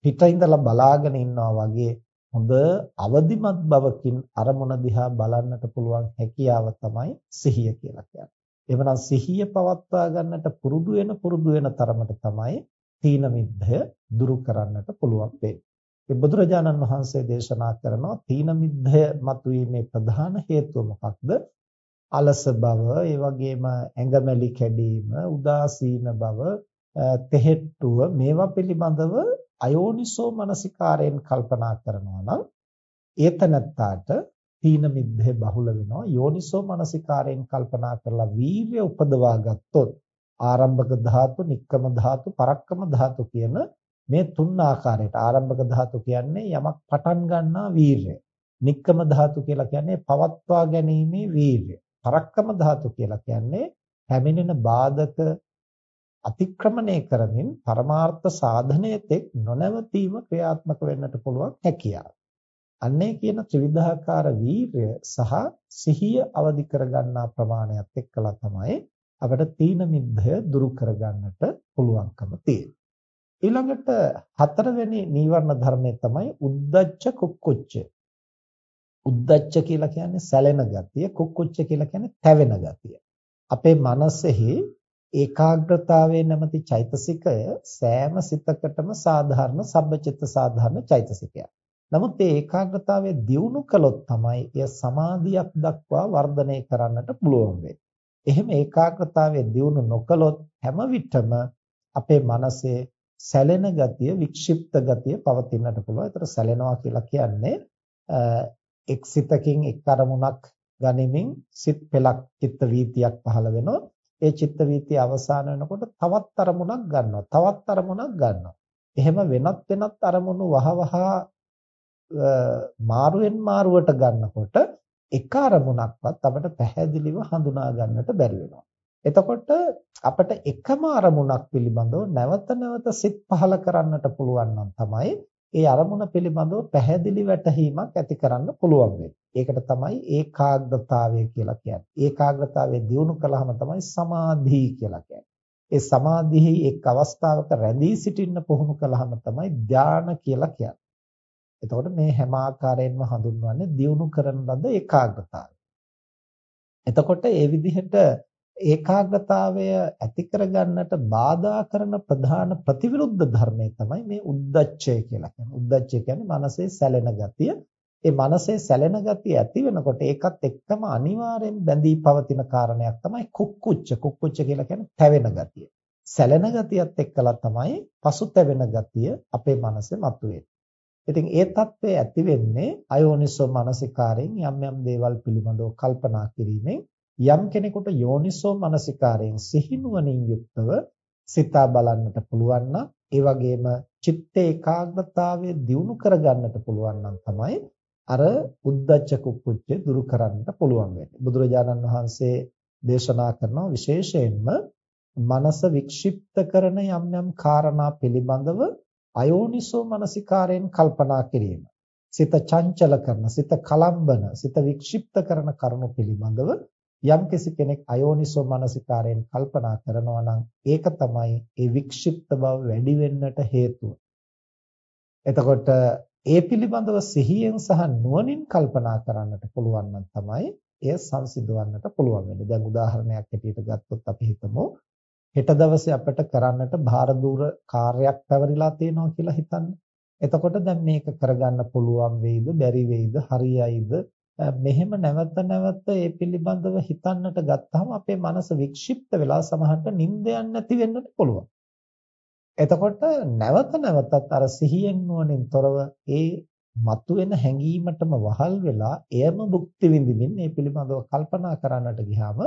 පිටින්දලා බලාගෙන ඉන්නවා වගේ හොඳ අවදිමත් බවකින් අරමුණ දිහා බලන්නට පුළුවන් හැකියාව තමයි සිහිය කියලා කියන්නේ. එවනම් සිහිය පවත්වා ගන්නට පුරුදු වෙන පුරුදු වෙන තරමට තමයි තීන මිද්ධය දුරු කරන්නට පුළුවන් වෙන්නේ. ඒ බුදුරජාණන් වහන්සේ දේශනා කරනවා තීන මිද්ධය මතුවීමේ ප්‍රධාන හේතුව මොකක්ද? අලස බව, ඒ වගේම ඇඟමැලි කැඩීම, උදාසීන බව, තෙහෙට්ටුව මේවා පිළිබඳව අයෝනිසෝ මනසිකාරයෙන් කල්පනා කරනවා නම් ඒතනත්තාට තීන මිද්දේ බහුල වෙනවා යෝනිසෝ මනසිකාරයෙන් කල්පනා කරලා වීර්ය උපදවා ගත්තොත් ආරම්භක ධාතු, නික්කම ධාතු, පරක්කම ධාතු කියන මේ තුන් ආකාරයට ආරම්භක ධාතු කියන්නේ යමක් පටන් ගන්නා වීර්ය. නික්කම ධාතු කියලා කියන්නේ පවත්වා ගැනීමේ වීර්ය. පරක්කම ධාතු කියලා කියන්නේ පැමිණෙන බාධක අතික්‍රමණය කරමින් පරමාර්ථ සාධනයේ තෙක් නොනවතීම ක්‍රියාත්මක වෙන්නට පුළුවන් හැකියාව. අන්නේ කියන ත්‍රිවිධාකාර වීරය සහ සිහිය අවදි කරගන්නා ප්‍රමාණයත් එක්කලා තමයි අපිට තීන මිද්ධය දුරු කරගන්නට පුළුවන්කම තියෙන්නේ. ඊළඟට හතරවෙනි නීවරණ ධර්මය තමයි උද්දච්ච කුක්කුච්ච. උද්දච්ච කියලා කියන්නේ සැලෙන ගතිය, කුක්කුච්ච කියලා කියන්නේ තැවෙන ගතිය. අපේ මනසෙහි ඒකාග්‍රතාවයේ නැමැති චෛතසිකය සෑම සිතකටම සාධාරණ සබ්බචිත්ත සාධාරණ චෛතසිකයක්. නමුත් මේ ඒකාග්‍රතාවය දියුණු කළොත් තමයි එය සමාධියක් දක්වා වර්ධනය කරන්නට පුළුවන් වෙන්නේ. එහෙම ඒකාග්‍රතාවය දියුණු නොකළොත් හැම විටම අපේ මනසේ සැලෙන ගතිය, වික්ෂිප්ත ගතිය පවතින්නට පුළුවන්. ඒතර සැලෙනවා කියලා කියන්නේ එක් සිතකින් එක් අරමුණක් ගනිමින් සිත් පෙලක් චිත්ත වීතියක් පහළ වෙනවා. ඒ චිත්ත වීතිය අවසන් වෙනකොට තවත් අරමුණක් ගන්නවා. තවත් අරමුණක් ගන්නවා. එහෙම වෙනත් වෙනත් අරමුණු වහවහ මාරුවෙන් මාරුවට ගන්නකොට එක අරමුණක්වත් අපිට පැහැදිලිව හඳුනා ගන්නට බැරි වෙනවා. එතකොට අපිට එකම අරමුණක් පිළිබඳව නැවත නැවත සිත් පහළ කරන්නට පුළුවන් නම් තමයි ඒ අරමුණ පිළිබඳව පැහැදිලි වැටහීමක් ඇති කරන්න පුළුවන් වෙන්නේ. ඒකට තමයි ඒකාග්‍රතාවය කියලා කියන්නේ. ඒකාග්‍රතාවය දියුණු කළාම තමයි සමාධි කියලා කියන්නේ. ඒ සමාධිහි එක් අවස්ථාවක රැඳී සිටින්න පුහුණු කළාම තමයි ධාන කියලා කියන්නේ. එතකොට මේ හැම ආකාරයෙන්ම හඳුන්වන්නේ දියුණු කරන ලද ඒකාග්‍රතාවය. එතකොට ඒ විදිහට ඒකාග්‍රතාවය ඇති කරගන්නට බාධා කරන ප්‍රධාන ප්‍රතිවිරුද්ධ ධර්මය තමයි මේ උද්දච්චය කියලා කියන්නේ. උද්දච්චය කියන්නේ මනසේ සැලෙන ගතිය. ඒ මනසේ සැලෙන ගතිය ඇති වෙනකොට ඒකත් එක්කම අනිවාර්යෙන් බැඳී පවතින කාරණයක් තමයි කුක්කුච්ච. කුක්කුච්ච කියලා කියන්නේ තැවෙන ගතිය. සැලෙන ගතියත් එක්කලා තමයි පසුතැවෙන ගතිය අපේ මනසේ මතුවෙන්නේ. ඉතින් ඒ తත්වය ඇති වෙන්නේ අයෝනිසෝ මනසිකාරයෙන් යම් යම් දේවල් පිළිබඳව කල්පනා කිරීමෙන් යම් කෙනෙකුට යෝනිසෝ මනසිකාරයෙන් සිහිනුවණින් යුක්තව සිතා බලන්නට පුළුවන් නම් ඒ වගේම චිත්ත ඒකාග්‍රතාවය දියුණු කරගන්නට පුළුවන් නම් තමයි අර උද්දච්ච කුක්කුච්ච දුරු කරන්නට පුළුවන් වෙන්නේ. බුදුරජාණන් වහන්සේ දේශනා කරන විශේෂයෙන්ම මනස වික්ෂිප්ත කරන යම් යම් කාරණා පිළිබඳව අයෝනිසෝ මනසිකාරයෙන් කල්පනා කිරීම. සිත චංචල කරන, සිත කලම්බන, සිත වික්ෂිප්ත කරන කරුණු පිළිබඳව යම්කිසි කෙනෙක් අයෝනිසෝ මනසිකාරයෙන් කල්පනා කරනවා නම් ඒක තමයි ඒ වික්ෂිප්ත බව වැඩි වෙන්නට හේතුව. එතකොට ඒ පිළිබඳව සිහියෙන් සහ නුවණින් කල්පනා කරන්නට පුළුවන් නම් තමයි එය සංසිඳවන්නට පුළුවන් වෙන්නේ. දැන් උදාහරණයක් ඇටියට ගත්තොත් අපි හිතමු හෙට දවසේ අපිට කරන්නට භාර දූර කාර්යයක් පැවරිලා තියෙනවා කියලා හිතන්න. එතකොට දැන් මේක කරගන්න පුළුවන් වෙයිද, බැරි වෙයිද, හරියයිද මෙහෙම නැවත නැවත ඒ පිළිබඳව හිතන්නට ගත්තාම අපේ මනස වික්ෂිප්ත වෙලා සමහරට නිින්දයන් නැති වෙන්නත් පුළුවන්. එතකොට නැවත නැවතත් අර සිහියෙන් නුවණින් තොරව ඒ මතුවෙන හැඟීමටම වහල් වෙලා එයම භුක්ති විඳින්න මේ පිළිබඳව කල්පනා කරන්නට ගියාම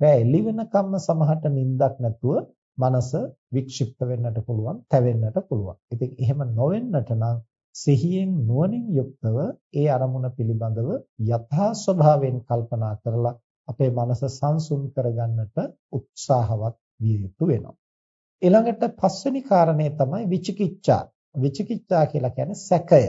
රැ එළි වෙනකම්ම සමහරට නිින්දක් නැතුව මනස වික්ෂිප්ත වෙන්නට පුළුවන්, තැවෙන්නට පුළුවන්. ඉතින් එහෙම නොවෙන්නට නම් සිහියෙන් නුවණින් යුක්තව ඒ අරමුණ පිළිබඳව යථා ස්වභාවයෙන් කල්පනා කරලා අපේ මනස සංසුන් කරගන්නට උත්සාහවත් විය යුතු වෙනවා. ඊළඟට පස්වෙනි කාරණේ තමයි විචිකිච්ඡා. විචිකිච්ඡා කියලා කියන්නේ සැකය.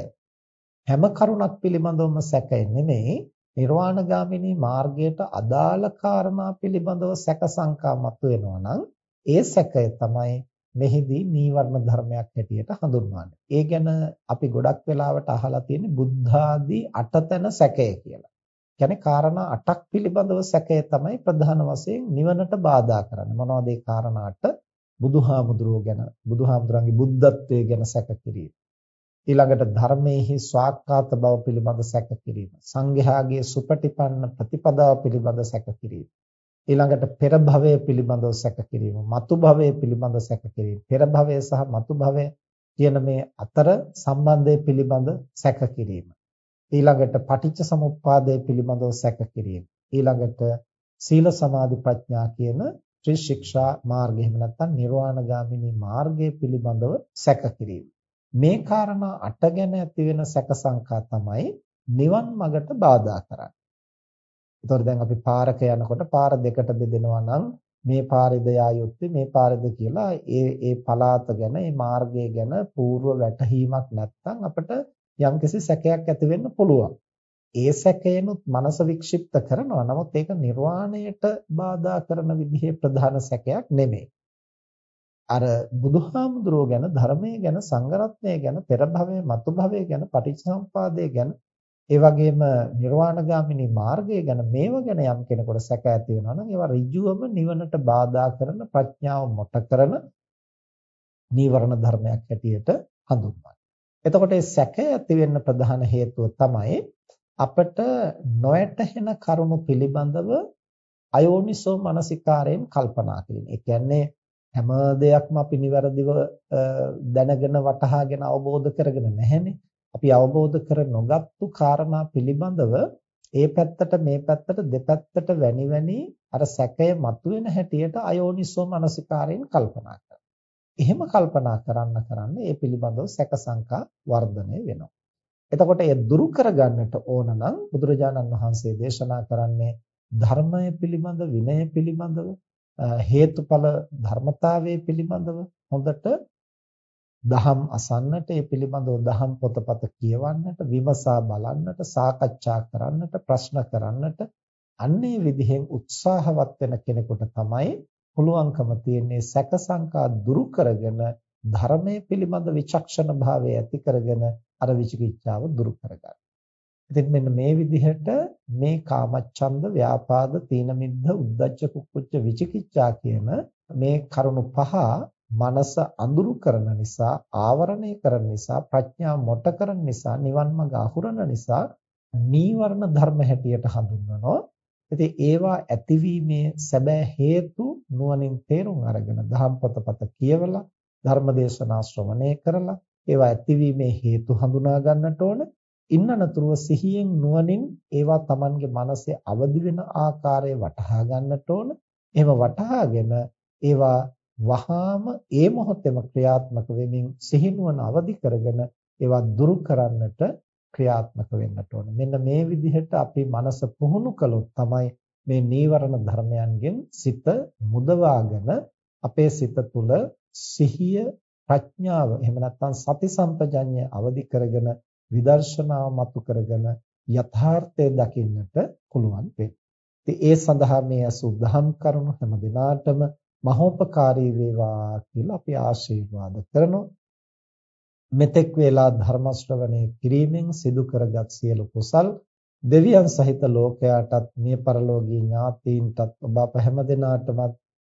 හැම කරුණක් පිළිබඳවම සැකය නෙමෙයි නිර්වාණගාමිනී මාර්ගයට අදාළ කාරණා පිළිබඳව සැක සංකා මතුවෙනවා නම් ඒ සැකය තමයි මෙහිදී නීවරණ ධර්මයක් හැටියට හඳුන්වන්නේ. ඒ ගැන අපි ගොඩක් වෙලාවට අහලා තියෙන්නේ බුද්ධාදී අටතන සැකය කියලා. කියන්නේ කාරණා අටක් පිළිබඳව සැකය තමයි ප්‍රධාන වශයෙන් නිවනට බාධා කරන්නේ. මොනවද ඒ කාරණා අට? බුදුහාමුදුරුවෝ ගැන, බුදුහාමුදුරන්ගේ බුද්ධත්වයේ ගැන සැක කිරීම. ඊළඟට ධර්මයේහි ස්වාක්කාත බව පිළිබඳ සැක කිරීම. සංඝයාගේ සුපටිපන්න ප්‍රතිපදාව පිළිබඳ සැක කිරීම. ඊළඟට පෙර භවය පිළිබඳව සැක කිරීම, මතු භවය පිළිබඳව සැක කිරීම, පෙර භවය සහ මතු භවය කියන මේ අතර සම්බන්ධය පිළිබඳ සැක කිරීම. ඊළඟට පටිච්ච සමුප්පාදය පිළිබඳව සැක කිරීම. ඊළඟට සීල සමාධි ප්‍රඥා කියන ත්‍රි ශික්ෂා මාර්ගය එහෙම නැත්නම් නිර්වාණගාමිනී මාර්ගය පිළිබඳව සැක කිරීම. මේ කාරණා අට ගැන ඇති වෙන සැක සංකා තමයි නිවන් මඟට බාධා කරන්නේ. ඒතකොට දැන් අපි පාරක යනකොට පාර දෙකට බෙදෙනවා නම් මේ පාරේද යා යුත්තේ මේ පාරේද කියලා ඒ ඒ පලාත ගැන ඒ මාර්ගය ගැන పూర్ව වැටහීමක් නැත්නම් අපිට යම්කිසි සැකයක් ඇති වෙන්න පුළුවන්. ඒ සැකයනොත් මනස වික්ෂිප්ත කරනවා. නමුත් ඒක නිර්වාණයට බාධා කරන විදිහේ ප්‍රධාන සැකයක් නෙමෙයි. අර බුදුහාමුදුරුවෝ ගැන ධර්මයේ ගැන සංගරත්නය ගැන පෙර භවයේ මතු භවයේ ගැන පටිච්චසමුපාදයේ ගැන ඒ වගේම නිර්වාණගාමිනී මාර්ගය ගැන මේව ගැන යම් කෙනෙකුට සැක ඇති වෙනවා නම් ඒවා ඍජුවම නිවනට බාධා කරන ප්‍රඥාව මොට කරන නීවරණ ධර්මයක් හැටියට හඳුන්වනවා. එතකොට මේ සැකය ඇති වෙන්න ප්‍රධාන හේතුව තමයි අපට නොයැටහෙන කරුණු පිළිබඳව අයෝනිසෝ මනසිකාරයෙන් කල්පනා කිරීම. ඒ කියන්නේ හැම දෙයක්ම අපි નિවරදිව දැනගෙන වටහාගෙන අවබෝධ කරගෙන නැහැනේ. අපි අවබෝධ කර නොගත්තු කාරණා පිළිබඳව ඒ පැත්තට මේ පැත්තට දෙපැත්තට වැනි වැනි අර සැකය මතුවෙන හැටියට අයෝනිසෝ මනසිකාරයෙන් කල්පනා කරනවා. එහෙම කල්පනා කරන්න කරන්න ඒ පිළිබඳව සැක සංකා වර්ධනය වෙනවා. එතකොට ඒ දුරු කරගන්නට ඕන නම් බුදුරජාණන් වහන්සේ දේශනා කරන්නේ ධර්මය පිළිබඳ විනය පිළිබඳව හේතුඵල ධර්මතාවයේ පිළිබඳව. හොඳට දහම් අසන්නට ඒ පිළිබඳව දහම් පොතපත කියවන්නට විමසා බලන්නට සාකච්ඡා කරන්නට ප්‍රශ්න කරන්නට අන්නේ විදිහෙන් උත්සාහවත් වෙන කෙනෙකුට තමයි පුළුවන්කම තියෙන්නේ සැක සංකා දුරු කරගෙන ධර්මයේ පිළිබඳ විචක්ෂණ භාවය ඇති කරගෙන අර විචිකිච්ඡාව දුරු කරගන්න. ඉතින් මෙන්න මේ විදිහට මේ කාමච්ඡන්ද, ව්‍යාපාද, තීන මිද්ධ, උද්ධච්ච, කුක්කුච්ච, විචිකිච්ඡා කියන මේ කරුණු පහ මනස අඳුරු කරන නිසා, ආවරණය කරන නිසා, ප්‍රඥා මොට කරන නිසා, නිවන් මඟ අහුරන නිසා නීවරණ ධර්ම හැටියට හඳුන්වනවා. ඉතින් ඒවා ඇතිවීමේ සැබෑ හේතු නුවණින් තේරුම් අරගෙන දහම් පොතපත කියවලා ධර්මදේශනා ශ්‍රවණය කරලා ඒවා ඇතිවීමේ හේතු හඳුනා ගන්නට ඕන ඉන්නනතුරුව සිහියෙන් නුවණින් ඒවා Tamanගේ මනසේ අවදි වෙන ආකාරය වටහා ගන්නට ඕන. එහෙම වටහාගෙන ඒවා වහාම ඒ මොහොතේම ක්‍රියාත්මක වෙමින් සිහිනුවන අවදි කරගෙන ඒවා දුරු කරන්නට ක්‍රියාත්මක වෙන්නට ඕන. මෙන්න මේ විදිහට අපි මනස පුහුණු කළොත් තමයි මේ නීවරණ ධර්මයන්ගෙන් සිත මුදවාගෙන අපේ සිත තුළ සිහිය ප්‍රඥාව එහෙම නැත්නම් සති සම්පජඤ්ඤය අවදි කරගෙන විදර්ශනාව මතු කරගෙන යථාර්ථය දකින්නට පුළුවන් වෙන්නේ. ඉතින් ඒ සඳහා මේ අසුද්ධහම් කරුණු හැම දිනාටම මහෝපකාරී වේවා කියලා අපි ආශිර්වාද කරනවා. මෙතෙක් වේලා ධර්ම ශ්‍රවණය කිරීමෙන් සිදු කරගත් සියලු කුසල් දෙවියන් සහිත ලෝකයාටත් මිය පරලෝකීය ඥාතීන්ටත් ඔබ අප හැම දිනාටමත්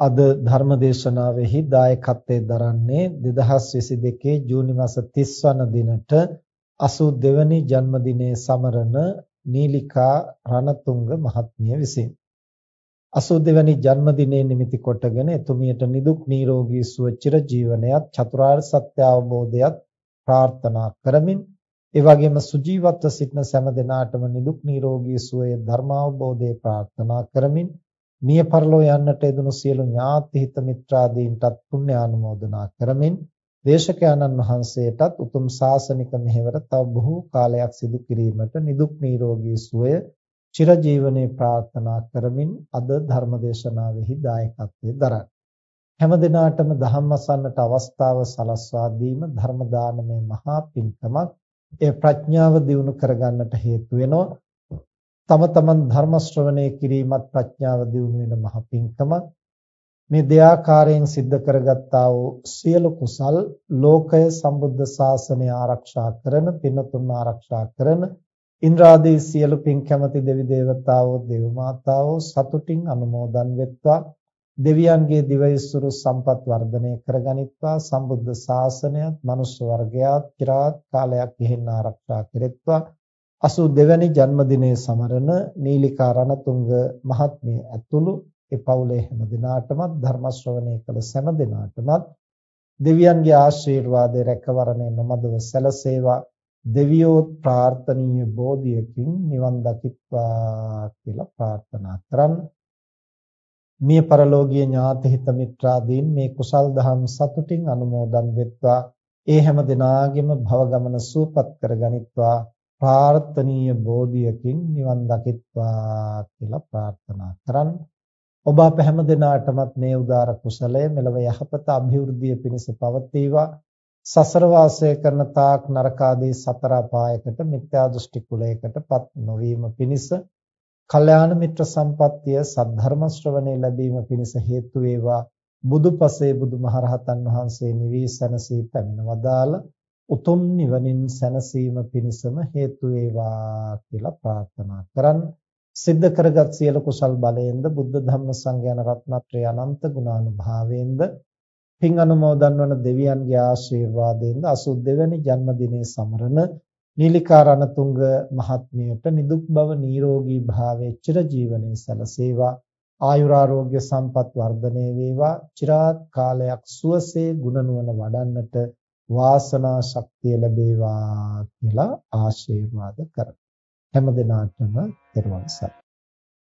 අද ධර්මදේශනාවෙහි දායකත්වයෙන් දරන්නේ 2022 ජූනි මාස 30 වන දිනට 82 වෙනි ජන්මදිනයේ සමරන නීලිකා රණතුංග මහත්මිය විසින්. 82 වෙනි ජන්මදිනයේ නිමිති කොටගෙන එතුමියට නිදුක් නිරෝගී සුව චිර ජීවනයත් චතුරාර්ය සත්‍ය අවබෝධයත් ප්‍රාර්ථනා කරමින් ඒ වගේම සුජීවත්ව සිටින සෑම දෙනාටම නිදුක් නිරෝගී සුවය ධර්ම අවබෝධය ප්‍රාර්ථනා කරමින් මිය පරලෝ යන්නට යෙදුණු සියලු ඥාති හිත මිත්‍රාදීන්ටත් පුණ්‍ය ආනුමෝදනා කරමින් දේශකයන්න් වහන්සේටත් උතුම් ශාසනික මෙහෙවර තව බොහෝ කාලයක් සිදු කිරීමට නිදුක් නිරෝගී සුවය චිරජීවනයේ ප්‍රාර්ථනා කරමින් අද ධර්ම දේශනාවෙහි දායකත්වයේ දරන හැම දිනාටම ධම්මසන්නට අවස්ථාව සලස්වා දීම ධර්ම දානමේ මහා පින්කමක්. ඒ ප්‍රඥාව දියුණු කරගන්නට හේතු වෙනවා. තම තමන් ධර්ම ශ්‍රවණය කිරීමත් ප්‍රඥාව දියුණු වෙන මහ පින්කමක් මේ දෙආකාරයෙන් සිද්ධ කරගත්තා වූ සියලු කුසල් ලෝකය සම්බුද්ධ ශාසනය ආරක්ෂා කරන පින්තුන් ආරක්ෂා කරන ඉන්ද්‍රාදී සියලු පින් කැමති දෙවි දේවතාවෝ දේව මාතාවෝ සතුටින් අනුමෝදන් වෙත්වා. දෙවියන්ගේ දිවයිසුරු සම්පත් වර්ධනය කරගනිත්වා. සම්බුද්ධ ශාසනයත් මනුෂ්‍ය වර්ගයාත් চিරාත් කාලයක් ගෙහින් ආරක්ෂා කෙරෙත්වා. 82 වෙනි ජන්මදිනයේ සමරන නීලිකා රණතුංග මහත්මිය ඇතුළු ඒ පවුලේ හැම දිනාටමත් ධර්ම ශ්‍රවණය කළ සෑම දිනාටමත් දෙවියන්ගේ ආශිර්වාදය රැකවරණය නොමදව සැලසේවා දෙවියෝ ප්‍රාර්ථනීය බෝධියකින් නිවන් දකිත්වා කියලා ප්‍රාර්ථනා කරන්න. මේ පරලෝකීය ඥාති හිත මිත්‍රාදීන් මේ කුසල් දහම් සතුටින් අනුමෝදන් වෙත්වා. ඒ හැම දිනාගෙම භව ගමන සූපත් කරගනිත්වා. ප්‍රාර්ථනීය බෝධියකින් නිවන් දකිත්වා කියලා ප්‍රාර්ථනා කරන්න. ඔබ අප හැම දිනාටමත් මේ උදාර කුසලය මෙලව යහපත અભිවෘද්ධිය පිණිස පවතිවා. සසර වාසය කරන තාක් නරක ආදී සතර අපායකට මිත්‍යා දෘෂ්ටි කුලයකටපත් නොවීම පිණිස කල්යාණ මිත්‍ර සම්පත්තිය සද්ධර්ම ශ්‍රවණේ ලැබීම පිණිස හේතු වේවා බුදුපසේ බුදුමහරහතන් වහන්සේ නිවී සැනසී පැමිණ වදාළ උතුම් නිවනින් සැනසීම පිණිසම හේතු වේවා කියලා ප්‍රාර්ථනා කරන් සිද්ධ කරගත් සියලු කුසල් බලයෙන්ද බුද්ධ ධම්ම සංඝයාන රත්නත්‍රය අනන්ත ගුණානුභාවයෙන්ද පින් අනුමෝදන් වන දෙවියන්ගේ ආශිර්වාදයෙන්ද 82 වෙනි ජන්මදිනයේ සමරන නීලිකා රණතුංග මහත්මියට නිදුක් බව නිරෝගී භාවයේ චිර ජීවනයේ සැලසේවා ආයුරාෝග්‍ය සම්පත් වර්ධනය වේවා. চিරාත් කාලයක් සුවසේ ගුණනුවණ වඩන්නට වාසනා ශක්තිය ලැබේවා කියලා ආශිර්වාද කරමි. හැම දිනාටම පෙරවන් සරණයි.